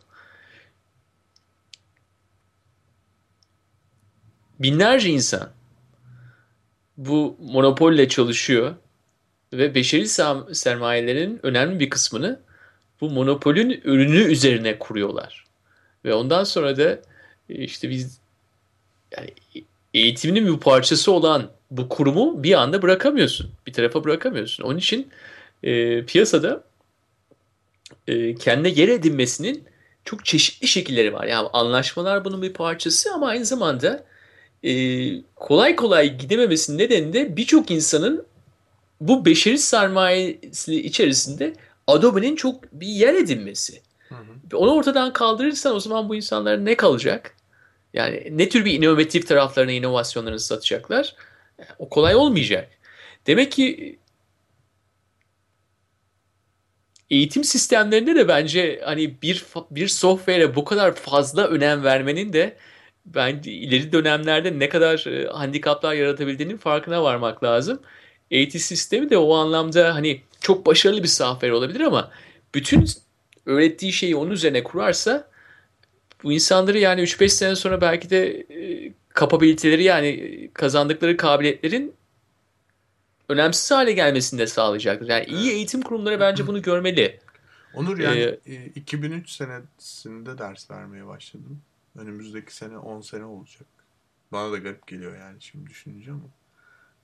Binlerce insan bu monopolle çalışıyor ve beşeri sermayelerin önemli bir kısmını bu monopolün ürünü üzerine kuruyorlar. Ve ondan sonra da e, işte biz yani eğitiminin bir parçası olan bu kurumu bir anda bırakamıyorsun. Bir tarafa bırakamıyorsun. Onun için e, piyasada e, kendine yer edinmesinin çok çeşitli şekilleri var. Yani anlaşmalar bunun bir parçası ama aynı zamanda e, kolay kolay gidememesinin nedeni de birçok insanın bu beşeri sermayesi içerisinde Adobe'nin çok bir yer edinmesi. Hı hı. Onu ortadan kaldırırsan o zaman bu insanlar ne kalacak? Yani ne tür bir inovatif taraflarına inovasyonlarını satacaklar? O kolay olmayacak. Demek ki eğitim sistemlerinde de bence hani bir bir software'e bu kadar fazla önem vermenin de bence ileri dönemlerde ne kadar e, handikaplar yaratabildiğinin farkına varmak lazım. Eğitim sistemi de o anlamda hani çok başarılı bir software olabilir ama bütün öğrettiği şeyi onun üzerine kurarsa bu insanları yani 3-5 sene sonra belki de e, kapabiliteleri yani e, kazandıkları kabiliyetlerin önemsiz hale gelmesini de sağlayacaktır. Yani iyi eğitim kurumları bence bunu görmeli. Onur yani Ee, e, 2003 senesinde ders vermeye başladım. Önümüzdeki sene 10 sene olacak. Bana da garip geliyor yani şimdi düşününce ama.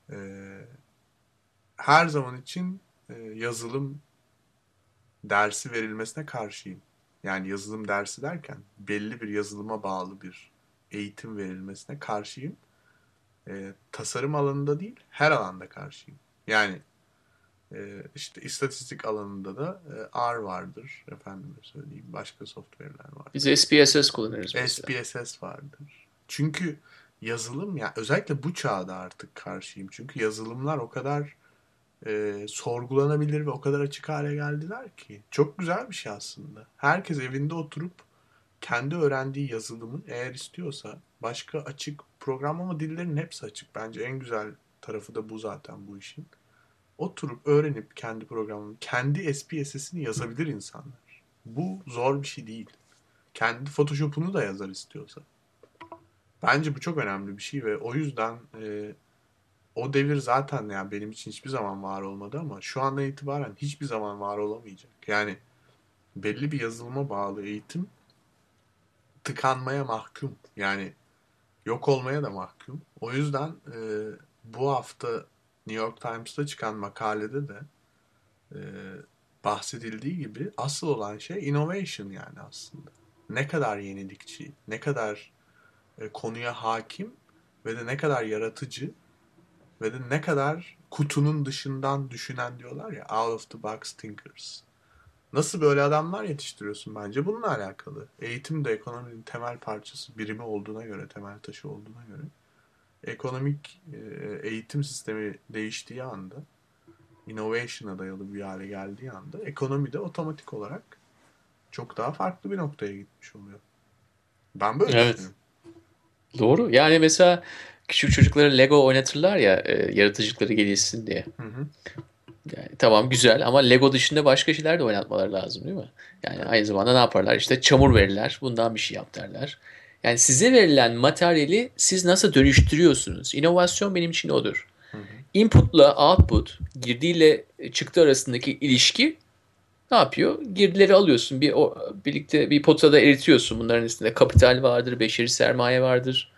Ee, her zaman için e, yazılım dersi verilmesine karşıyım. Yani yazılım dersi derken belli bir yazılıma bağlı bir eğitim verilmesine karşıyım. Ee, tasarım alanında değil, her alanda karşıyım. Yani e, işte istatistik alanında da e, R vardır. Efendime söyleyeyim. Başka software'ler var. Biz SPSS kullanırız mesela. SPSS vardır. Çünkü yazılım ya özellikle bu çağda artık karşıyım. Çünkü yazılımlar o kadar e, sorgulanabilir ve o kadar açık hale geldiler ki. Çok güzel bir şey aslında. Herkes evinde oturup kendi öğrendiği yazılımın eğer istiyorsa başka açık programlama dillerinin hepsi açık. Bence en güzel tarafı da bu zaten bu işin. Oturup öğrenip kendi programını, kendi SPSS'ini yazabilir insanlar. Bu zor bir şey değil. Kendi Photoshop'unu da yazar istiyorsa. Bence bu çok önemli bir şey ve o yüzden e, o devir zaten yani benim için hiçbir zaman var olmadı ama şu andan itibaren hiçbir zaman var olamayacak. Yani belli bir yazılıma bağlı eğitim tıkanmaya mahkum. Yani yok olmaya da mahkum. O yüzden e, bu hafta New York Times'ta çıkan makalede de e, bahsedildiği gibi asıl olan şey innovation yani aslında. Ne kadar yenilikçi, ne kadar e, konuya hakim ve de ne kadar yaratıcı ve de ne kadar kutunun dışından düşünen diyorlar ya out of the box thinkers. Nasıl böyle adamlar yetiştiriyorsun bence bununla alakalı. Eğitim de ekonominin temel parçası, birimi olduğuna göre, temel taşı olduğuna göre. Ekonomik e, eğitim sistemi değiştiği anda, innovation'a dayalı bir hale geldiği anda ekonomi de otomatik olarak çok daha farklı bir noktaya gitmiş oluyor. Ben böyle Evet. düşünüyorum. Doğru. Yani mesela küçük çocuklara Lego oynatırlar ya e, yaratıcılıkları gelişsin diye. Hı hı. Yani tamam güzel ama Lego dışında başka şeyler de oynatmaları lazım değil mi? Yani aynı zamanda ne yaparlar? İşte çamur verirler. Bundan bir şey yap derler. Yani size verilen materyali siz nasıl dönüştürüyorsunuz? İnovasyon benim için odur. Hı hı. Input'la output, girdiyle çıktı arasındaki ilişki ne yapıyor? Girdileri alıyorsun. Bir o, birlikte bir potada eritiyorsun. Bunların içinde kapital vardır, beşeri sermaye vardır,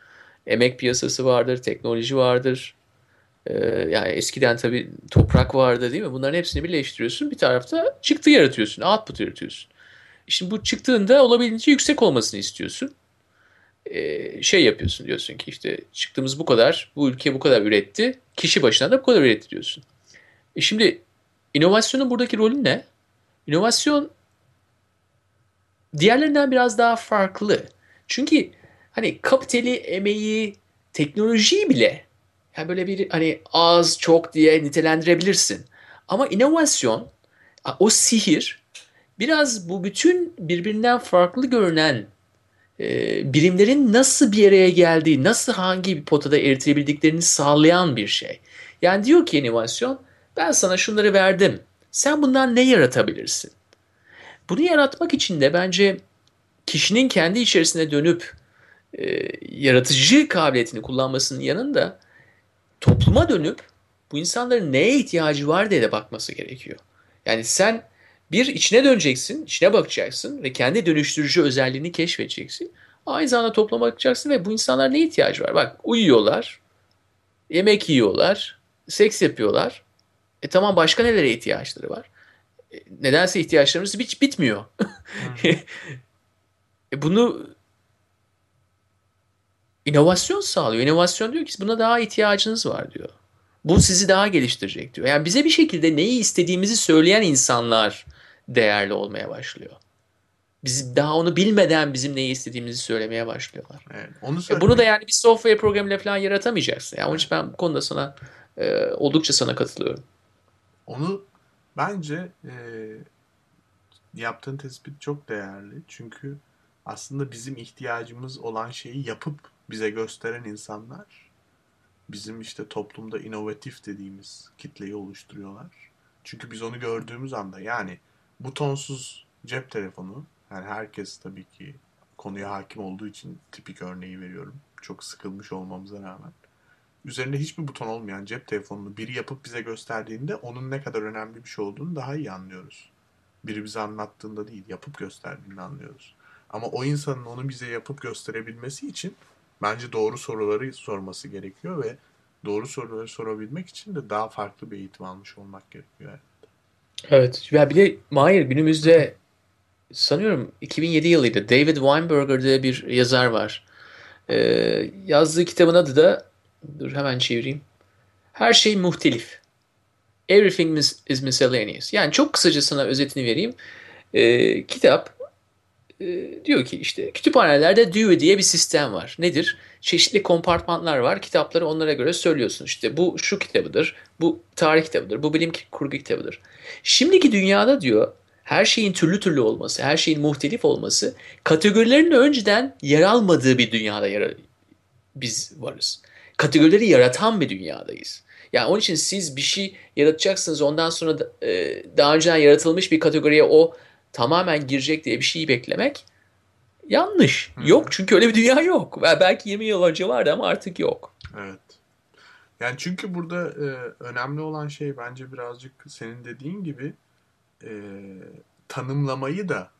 emek piyasası vardır, teknoloji vardır. Ee, yani eskiden tabii toprak vardı değil mi? Bunların hepsini birleştiriyorsun. Bir tarafta çıktı yaratıyorsun, output yaratıyorsun. Şimdi bu çıktığında olabildiğince yüksek olmasını istiyorsun. Ee, şey yapıyorsun diyorsun ki işte çıktığımız bu kadar, bu ülke bu kadar üretti, kişi başına da bu kadar üretti diyorsun. E şimdi inovasyonun buradaki rolü ne? İnovasyon diğerlerinden biraz daha farklı. Çünkü hani kapitali, emeği, teknolojiyi bile yani böyle bir hani az çok diye nitelendirebilirsin. Ama inovasyon, o sihir biraz bu bütün birbirinden farklı görünen e, birimlerin nasıl bir araya geldiği, nasıl hangi bir potada eritebildiklerini sağlayan bir şey. Yani diyor ki inovasyon, ben sana şunları verdim. Sen bundan ne yaratabilirsin? Bunu yaratmak için de bence kişinin kendi içerisine dönüp e, yaratıcı kabiliyetini kullanmasının yanında topluma dönüp bu insanların neye ihtiyacı var diye de bakması gerekiyor. Yani sen bir içine döneceksin, içine bakacaksın ve kendi dönüştürücü özelliğini keşfedeceksin. Aynı zamanda topluma bakacaksın ve bu insanlar ne ihtiyacı var? Bak uyuyorlar, yemek yiyorlar, seks yapıyorlar. E tamam başka nelere ihtiyaçları var? E, nedense ihtiyaçlarımız hiç bitmiyor. e bunu inovasyon sağlıyor. İnovasyon diyor ki buna daha ihtiyacınız var diyor. Bu sizi daha geliştirecek diyor. Yani bize bir şekilde neyi istediğimizi söyleyen insanlar değerli olmaya başlıyor. Biz daha onu bilmeden bizim neyi istediğimizi söylemeye başlıyorlar. Evet, onu E bunu da yani bir software programıyla falan yaratamayacaksın. Yani onun için ben bu konuda sana e, oldukça sana katılıyorum. Onu bence e, yaptığın tespit çok değerli. Çünkü aslında bizim ihtiyacımız olan şeyi yapıp bize gösteren insanlar bizim işte toplumda inovatif dediğimiz kitleyi oluşturuyorlar. Çünkü biz onu gördüğümüz anda yani butonsuz cep telefonu yani herkes tabii ki konuya hakim olduğu için tipik örneği veriyorum. Çok sıkılmış olmamıza rağmen. Üzerinde hiçbir buton olmayan cep telefonunu biri yapıp bize gösterdiğinde onun ne kadar önemli bir şey olduğunu daha iyi anlıyoruz. Biri bize anlattığında değil, yapıp gösterdiğinde anlıyoruz. Ama o insanın onu bize yapıp gösterebilmesi için bence doğru soruları sorması gerekiyor ve doğru soruları sorabilmek için de daha farklı bir eğitim almış olmak gerekiyor. Evet. Ya bir de Mahir günümüzde sanıyorum 2007 yılıydı. David Weinberger diye bir yazar var. Ee, yazdığı kitabın adı da dur hemen çevireyim. Her şey muhtelif. Everything is, is miscellaneous. Yani çok kısaca sana özetini vereyim. Ee, kitap diyor ki işte kütüphanelerde Dewey diye bir sistem var. Nedir? Çeşitli kompartmanlar var. Kitapları onlara göre söylüyorsun. İşte bu şu kitabıdır, bu tarih kitabıdır, bu bilim kurgu kitabıdır. Şimdiki dünyada diyor her şeyin türlü türlü olması, her şeyin muhtelif olması kategorilerin önceden yer almadığı bir dünyada yer biz varız. Kategorileri yaratan bir dünyadayız. Yani onun için siz bir şey yaratacaksınız ondan sonra da, e, daha önceden yaratılmış bir kategoriye o tamamen girecek diye bir şeyi beklemek yanlış. Hı. Yok çünkü öyle bir dünya yok. Belki 20 yıl önce vardı ama artık yok. Evet. Yani çünkü burada e, önemli olan şey bence birazcık senin dediğin gibi e, tanımlamayı da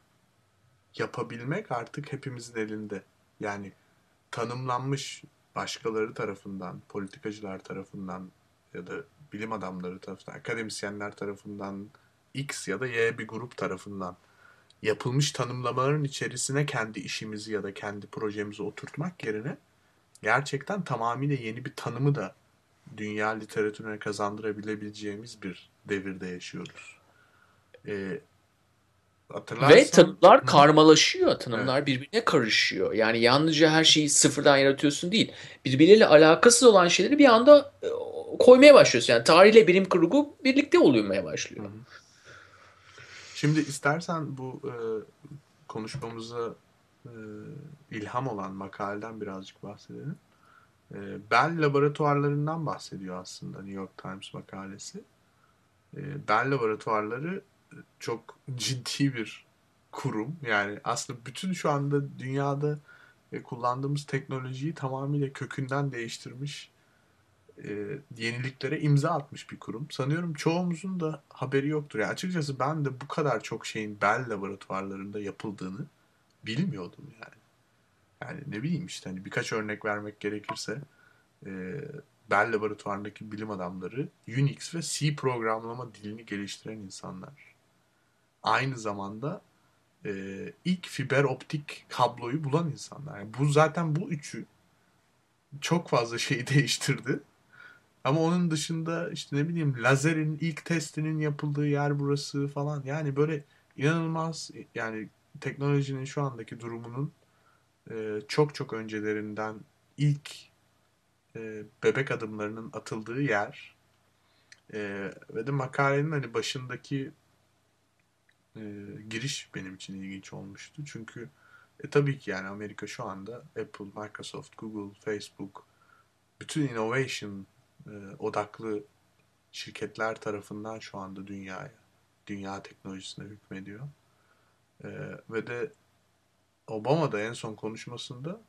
yapabilmek artık hepimizin elinde. Yani tanımlanmış başkaları tarafından, politikacılar tarafından ya da bilim adamları tarafından, akademisyenler tarafından, X ya da Y bir grup tarafından yapılmış tanımlamaların içerisine kendi işimizi ya da kendi projemizi oturtmak yerine gerçekten tamamıyla yeni bir tanımı da dünya literatürüne kazandırabilebileceğimiz bir devirde yaşıyoruz. Ee, hatırlarsan... Ve tanımlar karmalaşıyor. Tanımlar birbirine karışıyor. Yani yalnızca her şeyi sıfırdan yaratıyorsun değil. Birbirleriyle alakasız olan şeyleri bir anda e, koymaya başlıyorsun. Yani tarihle bilim kurgu birlikte olmaya başlıyor. Hı. Şimdi istersen bu e, konuşmamıza e, ilham olan makaleden birazcık bahsedelim. E, Bell laboratuvarlarından bahsediyor aslında New York Times makalesi. E, Bell laboratuvarları çok ciddi bir kurum. Yani aslında bütün şu anda dünyada kullandığımız teknolojiyi tamamıyla kökünden değiştirmiş e, yeniliklere imza atmış bir kurum. Sanıyorum çoğumuzun da haberi yoktur. Yani açıkçası ben de bu kadar çok şeyin Bell laboratuvarlarında yapıldığını bilmiyordum yani. Yani ne bileyim işte hani birkaç örnek vermek gerekirse e, Bell laboratuvarındaki bilim adamları Unix ve C programlama dilini geliştiren insanlar. Aynı zamanda e, ilk fiber optik kabloyu bulan insanlar. Yani bu zaten bu üçü çok fazla şeyi değiştirdi. Ama onun dışında işte ne bileyim lazerin ilk testinin yapıldığı yer burası falan. Yani böyle inanılmaz yani teknolojinin şu andaki durumunun e, çok çok öncelerinden ilk e, bebek adımlarının atıldığı yer e, ve de makalenin hani başındaki e, giriş benim için ilginç olmuştu. Çünkü e, tabii ki yani Amerika şu anda Apple, Microsoft, Google, Facebook bütün innovation e, odaklı şirketler tarafından şu anda dünyaya, dünya teknolojisine hükmediyor. E, ve de Obama da en son konuşmasında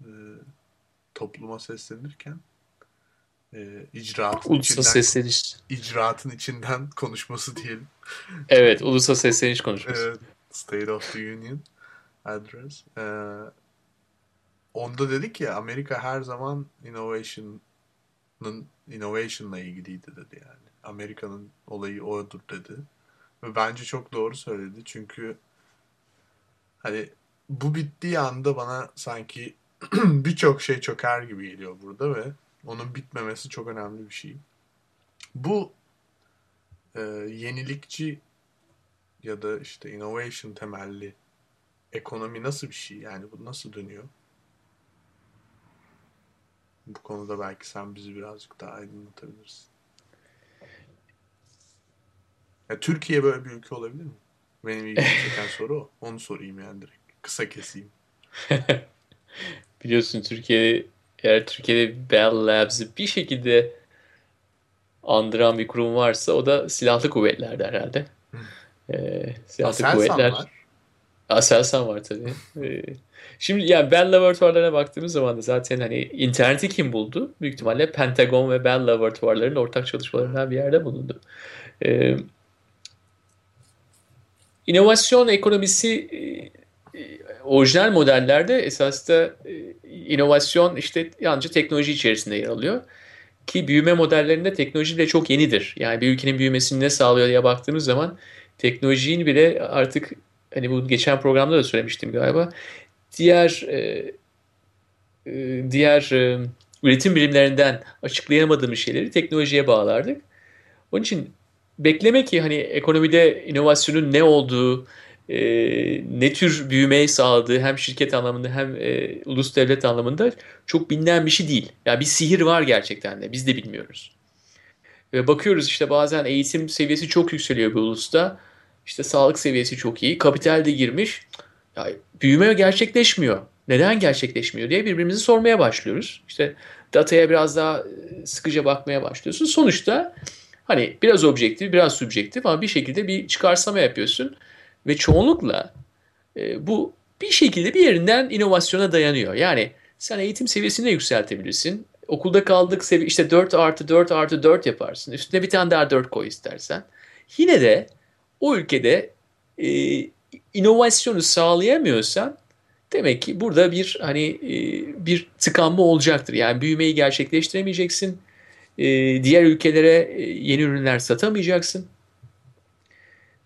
e, topluma seslenirken e, icraatın ulusal içinden, sesleniş. icraatın içinden konuşması diyelim. Evet, ulusal sesleniş konuşması. Evet, State of the Union Address. E, onda dedik ya Amerika her zaman innovation'ın innovation'la ilgiliydi dedi yani. Amerika'nın olayı odur dedi. Ve bence çok doğru söyledi. Çünkü hani bu bittiği anda bana sanki birçok şey çöker gibi geliyor burada ve onun bitmemesi çok önemli bir şey. Bu e, yenilikçi ya da işte innovation temelli ekonomi nasıl bir şey? Yani bu nasıl dönüyor? Bu konuda belki sen bizi birazcık daha aydınlatabilirsin. Ya, Türkiye böyle bir ülke olabilir mi? Benim ilgimi çeken soru o. Onu sorayım yani direkt. Kısa keseyim. Biliyorsun Türkiye eğer Türkiye'de Bell Labs'ı bir şekilde andıran bir kurum varsa o da silahlı kuvvetlerde herhalde. Ee, silahlı Aselsan kuvvetler. var. Aselsan var tabii. Şimdi yani Bell laboratuvarlarına baktığımız zaman da zaten hani interneti kim buldu? Büyük ihtimalle Pentagon ve Bell laboratuvarlarının ortak çalışmalarından bir yerde bulundu. Ee, inovasyon ekonomisi e, e, orijinal modellerde esas da e, inovasyon işte yalnızca teknoloji içerisinde yer alıyor. Ki büyüme modellerinde teknoloji de çok yenidir. Yani bir ülkenin büyümesini ne sağlıyor diye baktığımız zaman teknolojinin bile artık hani bu geçen programda da söylemiştim galiba diğer e, e, diğer e, üretim birimlerinden açıklayamadığımız şeyleri teknolojiye bağlardık. Onun için bekleme ki hani ekonomide inovasyonun ne olduğu, e, ne tür büyümeyi sağladığı hem şirket anlamında hem e, ulus devlet anlamında çok bilinen bir şey değil. Yani bir sihir var gerçekten de biz de bilmiyoruz. Ve bakıyoruz işte bazen eğitim seviyesi çok yükseliyor bir ulusta. İşte sağlık seviyesi çok iyi. Kapital de girmiş. Ya, büyüme gerçekleşmiyor. Neden gerçekleşmiyor diye birbirimizi sormaya başlıyoruz. İşte dataya biraz daha sıkıca bakmaya başlıyorsun. Sonuçta hani biraz objektif, biraz subjektif ama bir şekilde bir çıkarsama yapıyorsun. Ve çoğunlukla e, bu bir şekilde bir yerinden inovasyona dayanıyor. Yani sen eğitim seviyesini yükseltebilirsin. Okulda kaldık sevi işte 4 artı 4 artı 4 yaparsın. Üstüne bir tane daha 4 koy istersen. Yine de o ülkede e, inovasyonu sağlayamıyorsan demek ki burada bir hani e, bir tıkanma olacaktır. Yani büyümeyi gerçekleştiremeyeceksin. E, diğer ülkelere e, yeni ürünler satamayacaksın.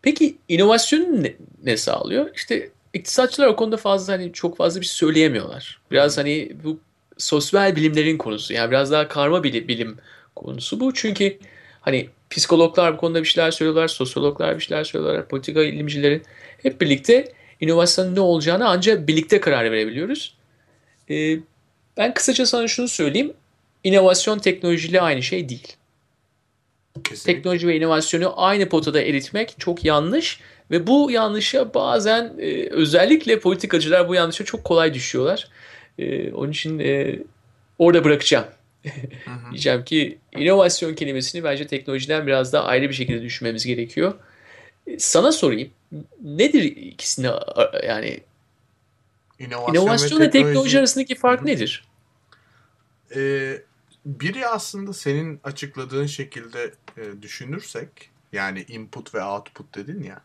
Peki inovasyonu ne, ne sağlıyor? İşte iktisatçılar o konuda fazla hani çok fazla bir şey söyleyemiyorlar. Biraz hani bu sosyal bilimlerin konusu. Yani biraz daha karma bilim, bilim konusu bu. Çünkü hani psikologlar bu konuda bir şeyler söylüyorlar, sosyologlar bir şeyler söylüyorlar, politika ilimcileri hep birlikte inovasyonun ne olacağını ancak birlikte karar verebiliyoruz. Ee, ben kısaca sana şunu söyleyeyim. İnovasyon teknolojiyle aynı şey değil. Kesinlikle. Teknoloji ve inovasyonu aynı potada eritmek çok yanlış ve bu yanlışa bazen e, özellikle politikacılar bu yanlışa çok kolay düşüyorlar. E, onun için e, orada bırakacağım. Diyeceğim ki inovasyon kelimesini bence teknolojiden biraz daha ayrı bir şekilde düşünmemiz gerekiyor. Sana sorayım. Nedir ikisini yani İnovasyon, inovasyon ve teknoloji arasındaki fark Hı hı. nedir? Ee, biri aslında senin açıkladığın şekilde e, düşünürsek yani input ve output dedin ya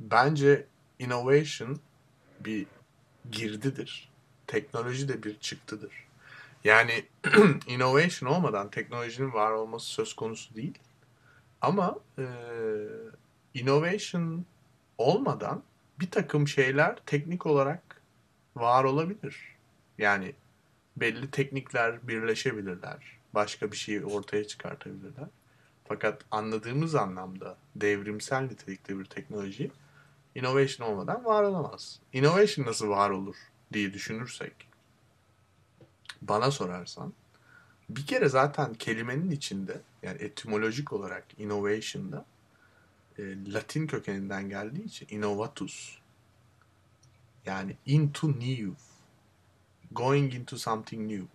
bence innovation bir girdidir. Teknoloji de bir çıktıdır. Yani innovation olmadan teknolojinin var olması söz konusu değil. Ama e, innovation olmadan bir takım şeyler teknik olarak var olabilir. Yani belli teknikler birleşebilirler. Başka bir şeyi ortaya çıkartabilirler. Fakat anladığımız anlamda devrimsel nitelikte bir teknoloji innovation olmadan var olamaz. Innovation nasıl var olur diye düşünürsek bana sorarsan bir kere zaten kelimenin içinde yani etimolojik olarak innovation'da e, Latin kökeninden geldiği için innovatus yani into new going into something new.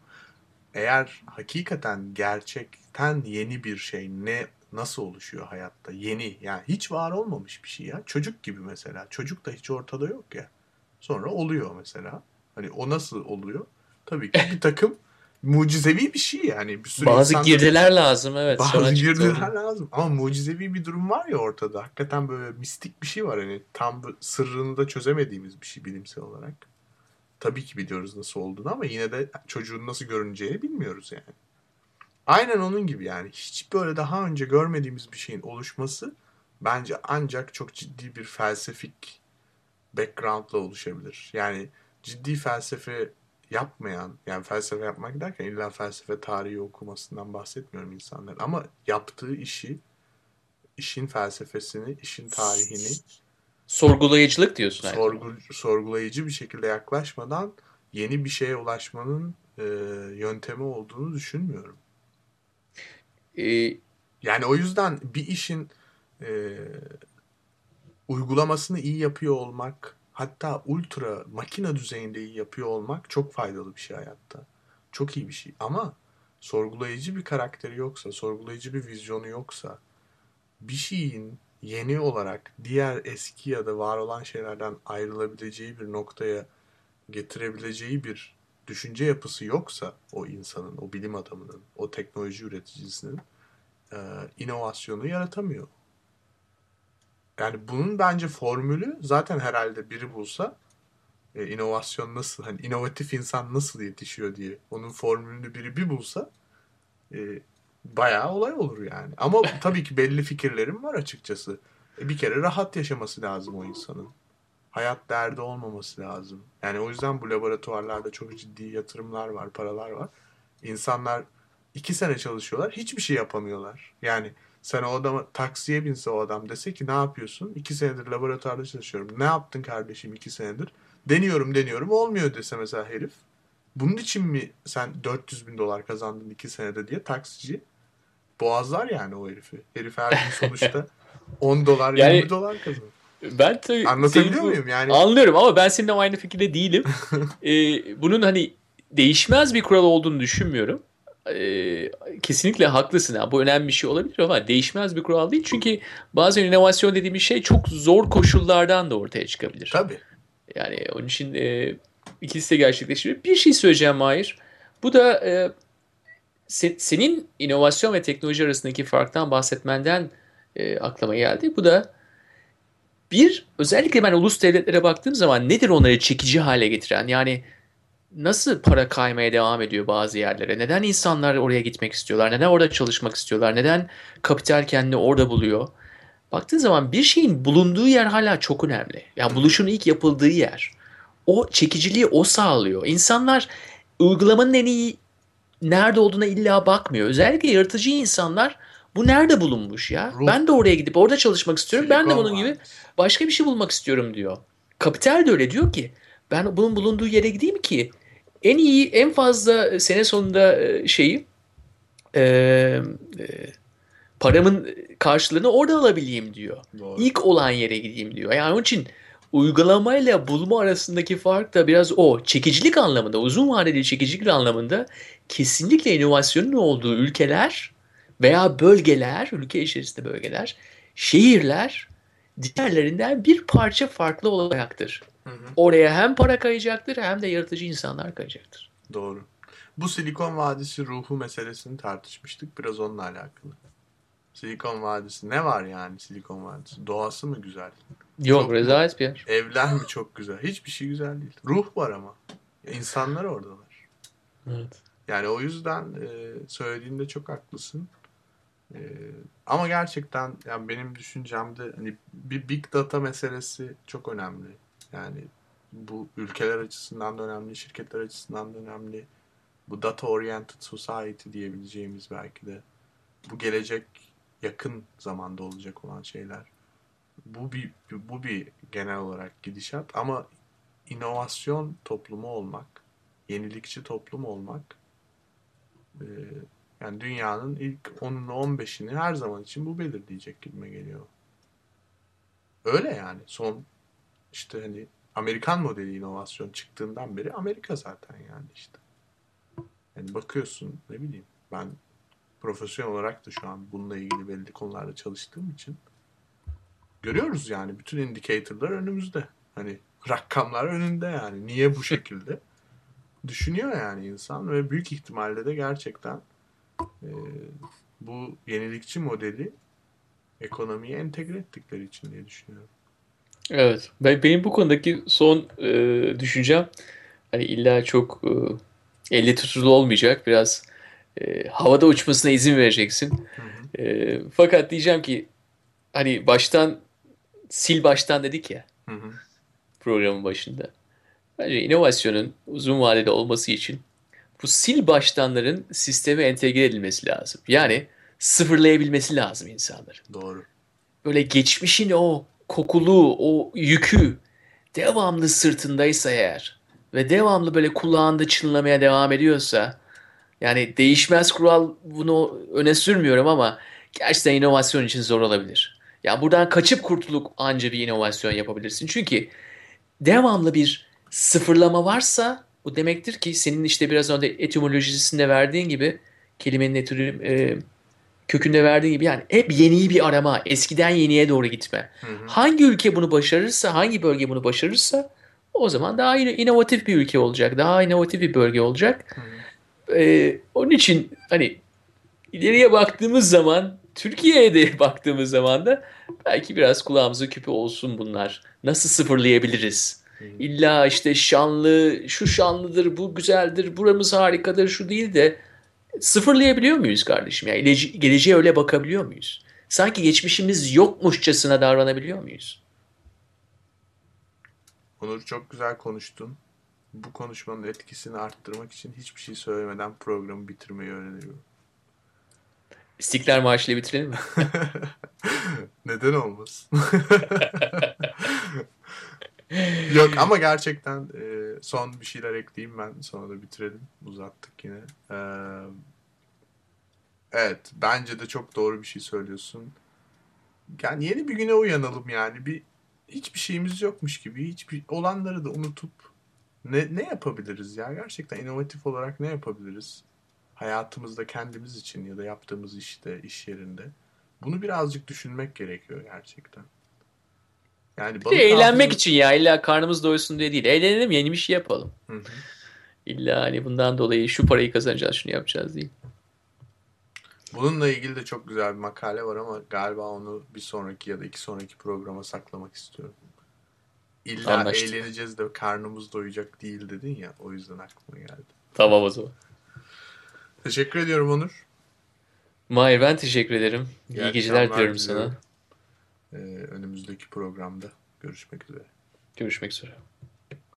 Eğer hakikaten gerçekten yeni bir şey ne nasıl oluşuyor hayatta? Yeni yani hiç var olmamış bir şey ya. Çocuk gibi mesela. Çocuk da hiç ortada yok ya. Sonra oluyor mesela. Hani o nasıl oluyor? Tabii ki bir takım mucizevi bir şey yani. Bir sürü Bazı insan- girdiler lazım evet. bazı çıktı girdiler o. lazım. Ama mucizevi bir durum var ya ortada. Hakikaten böyle mistik bir şey var. Hani tam sırrını da çözemediğimiz bir şey bilimsel olarak. Tabii ki biliyoruz nasıl olduğunu ama yine de çocuğun nasıl görüneceğini bilmiyoruz yani. Aynen onun gibi yani. Hiç böyle daha önce görmediğimiz bir şeyin oluşması bence ancak çok ciddi bir felsefik background'la oluşabilir. Yani ciddi felsefe yapmayan, yani felsefe yapmak derken illa felsefe tarihi okumasından bahsetmiyorum insanların ama yaptığı işi, işin felsefesini, işin tarihini Sorgulayıcılık diyorsun. sorgu, sorgulayıcı bir şekilde yaklaşmadan yeni bir şeye ulaşmanın e, yöntemi olduğunu düşünmüyorum. Ee, Yani o yüzden bir işin e, uygulamasını iyi yapıyor olmak, hatta ultra makine düzeyinde iyi yapıyor olmak çok faydalı bir şey hayatta. Çok iyi bir şey. Ama sorgulayıcı bir karakteri yoksa, sorgulayıcı bir vizyonu yoksa, bir şeyin yeni olarak diğer eski ya da var olan şeylerden ayrılabileceği bir noktaya getirebileceği bir düşünce yapısı yoksa o insanın, o bilim adamının, o teknoloji üreticisinin e, inovasyonu yaratamıyor. Yani bunun bence formülü zaten herhalde biri bulsa e, inovasyon nasıl, hani inovatif insan nasıl yetişiyor diye onun formülünü biri bir bulsa e, bayağı olay olur yani. Ama tabii ki belli fikirlerim var açıkçası. E, bir kere rahat yaşaması lazım o insanın. Hayat derdi olmaması lazım. Yani o yüzden bu laboratuvarlarda çok ciddi yatırımlar var, paralar var. İnsanlar iki sene çalışıyorlar, hiçbir şey yapamıyorlar. Yani sen o adama taksiye binse o adam dese ki ne yapıyorsun? İki senedir laboratuvarda çalışıyorum. Ne yaptın kardeşim iki senedir? Deniyorum deniyorum olmuyor dese mesela herif. Bunun için mi sen 400 bin dolar kazandın iki senede diye taksici boğazlar yani o herifi. Herif her gün sonuçta 10 dolar Yani- 20 dolar kazanıyor. Ben tabii Anlatabiliyor senin muyum? Yani Anlıyorum ama ben seninle aynı fikirde değilim. Ee, bunun hani değişmez bir kural olduğunu düşünmüyorum. Kesinlikle haklısın. Ha. Bu önemli bir şey olabilir ama değişmez bir kural değil. Çünkü bazen inovasyon dediğimiz şey çok zor koşullardan da ortaya çıkabilir. tabii. Yani onun için e, ikisi de gerçekleşiyor. Bir şey söyleyeceğim Mahir. Bu da e, se- senin inovasyon ve teknoloji arasındaki farktan bahsetmenden e, aklıma geldi. Bu da bir özellikle ben ulus devletlere baktığım zaman nedir onları çekici hale getiren? Yani nasıl para kaymaya devam ediyor bazı yerlere? Neden insanlar oraya gitmek istiyorlar? Neden orada çalışmak istiyorlar? Neden kapital kendini orada buluyor? Baktığın zaman bir şeyin bulunduğu yer hala çok önemli. Yani buluşun ilk yapıldığı yer. O çekiciliği o sağlıyor. İnsanlar uygulamanın en iyi nerede olduğuna illa bakmıyor. Özellikle yaratıcı insanlar bu nerede bulunmuş ya? Ruh. Ben de oraya gidip orada çalışmak istiyorum. ben de Silikon bunun gibi başka bir şey bulmak istiyorum diyor. Kapital de öyle diyor ki ben bunun bulunduğu yere gideyim ki en iyi en fazla sene sonunda e, şeyi e, e, paramın karşılığını orada alabileyim diyor. Doğru. İlk olan yere gideyim diyor. Yani onun için uygulamayla bulma arasındaki fark da biraz o. Çekicilik anlamında, uzun vadeli çekicilik anlamında kesinlikle inovasyonun olduğu ülkeler veya bölgeler, ülke içerisinde bölgeler, şehirler diğerlerinden bir parça farklı olacaktır. Hı hı. Oraya hem para kayacaktır hem de yaratıcı insanlar kayacaktır. Doğru. Bu Silikon Vadisi ruhu meselesini tartışmıştık. Biraz onunla alakalı. Silikon Vadisi ne var yani Silikon Vadisi? Doğası mı güzel? Yok Çok- rezalet bir yer. Evler mi çok güzel? Hiçbir şey güzel değil. Ruh var ama. İnsanlar oradalar. Evet. Yani o yüzden e, söylediğinde çok haklısın. E, ama gerçekten yani benim düşüncemde hani bir big data meselesi çok önemli. Yani bu ülkeler açısından da önemli, şirketler açısından da önemli. Bu data oriented society diyebileceğimiz belki de bu gelecek yakın zamanda olacak olan şeyler. Bu bir bu bir genel olarak gidişat ama inovasyon toplumu olmak, yenilikçi toplum olmak ee, yani dünyanın ilk 10'unu 15'ini her zaman için bu belirleyecek gibime geliyor. Öyle yani. Son işte hani Amerikan modeli inovasyon çıktığından beri Amerika zaten yani işte. Yani bakıyorsun ne bileyim ben profesyonel olarak da şu an bununla ilgili belli konularda çalıştığım için görüyoruz yani bütün indicator'lar önümüzde. Hani rakamlar önünde yani. Niye bu şekilde? Düşünüyor yani insan ve büyük ihtimalle de gerçekten e, bu yenilikçi modeli ekonomiye entegre ettikleri için diye düşünüyorum. Evet. Ben, benim bu konudaki son e, düşüncem hani illa çok e, elle tutulur olmayacak. Biraz e, havada uçmasına izin vereceksin. Hı hı. E, fakat diyeceğim ki hani baştan sil baştan dedik ya Hı hı. programın başında. Bence inovasyonun uzun vadede olması için bu sil baştanların sisteme entegre edilmesi lazım. Yani sıfırlayabilmesi lazım insanların. Doğru. böyle geçmişin o kokulu, o yükü devamlı sırtındaysa eğer ve devamlı böyle kulağında çınlamaya devam ediyorsa yani değişmez kural bunu öne sürmüyorum ama gerçekten inovasyon için zor olabilir. Ya buradan kaçıp kurtulup anca bir inovasyon yapabilirsin. Çünkü devamlı bir sıfırlama varsa bu demektir ki senin işte biraz önce etimolojisinde verdiğin gibi kelimenin etürü, e, kökünde verdiğin gibi yani hep yeniyi bir arama, eskiden yeniye doğru gitme. Hı hı. Hangi ülke bunu başarırsa, hangi bölge bunu başarırsa o zaman daha ino- inovatif bir ülke olacak, daha inovatif bir bölge olacak. Hı hı. Ee, onun için hani ileriye baktığımız zaman, Türkiye'ye de baktığımız zaman da belki biraz kulağımızın küpü olsun bunlar. Nasıl sıfırlayabiliriz? İlla işte şanlı, şu şanlıdır, bu güzeldir, buramız harikadır, şu değil de sıfırlayabiliyor muyuz kardeşim? Yani geleceğe öyle bakabiliyor muyuz? Sanki geçmişimiz yokmuşçasına davranabiliyor muyuz? Onur çok güzel konuştun. Bu konuşmanın etkisini arttırmak için hiçbir şey söylemeden programı bitirmeyi öğreniyorum. İstiklal Marşı ile bitirelim mi? Neden olmasın? Yok ama gerçekten e, son bir şeyler ekleyeyim ben. Sonra da bitirelim. Uzattık yine. Ee, evet. Bence de çok doğru bir şey söylüyorsun. Yani yeni bir güne uyanalım yani. Bir hiçbir şeyimiz yokmuş gibi. Hiçbir olanları da unutup ne, ne yapabiliriz ya? Gerçekten inovatif olarak ne yapabiliriz? Hayatımızda kendimiz için ya da yaptığımız işte, iş yerinde. Bunu birazcık düşünmek gerekiyor gerçekten. Yani balık eğlenmek için ya illa karnımız doysun diye değil. Eğlenelim yeni bir şey yapalım. Hı hı. İlla hani bundan dolayı şu parayı kazanacağız şunu yapacağız değil. Bununla ilgili de çok güzel bir makale var ama galiba onu bir sonraki ya da iki sonraki programa saklamak istiyorum. İlla Anlaştık. eğleneceğiz de karnımız doyacak değil dedin ya. O yüzden aklıma geldi. Tamam o zaman. Teşekkür ediyorum Onur. Mahir ben teşekkür ederim. İyi İyi geceler diliyorum. sana. Ee, önümüzdeki programda görüşmek üzere. Görüşmek üzere.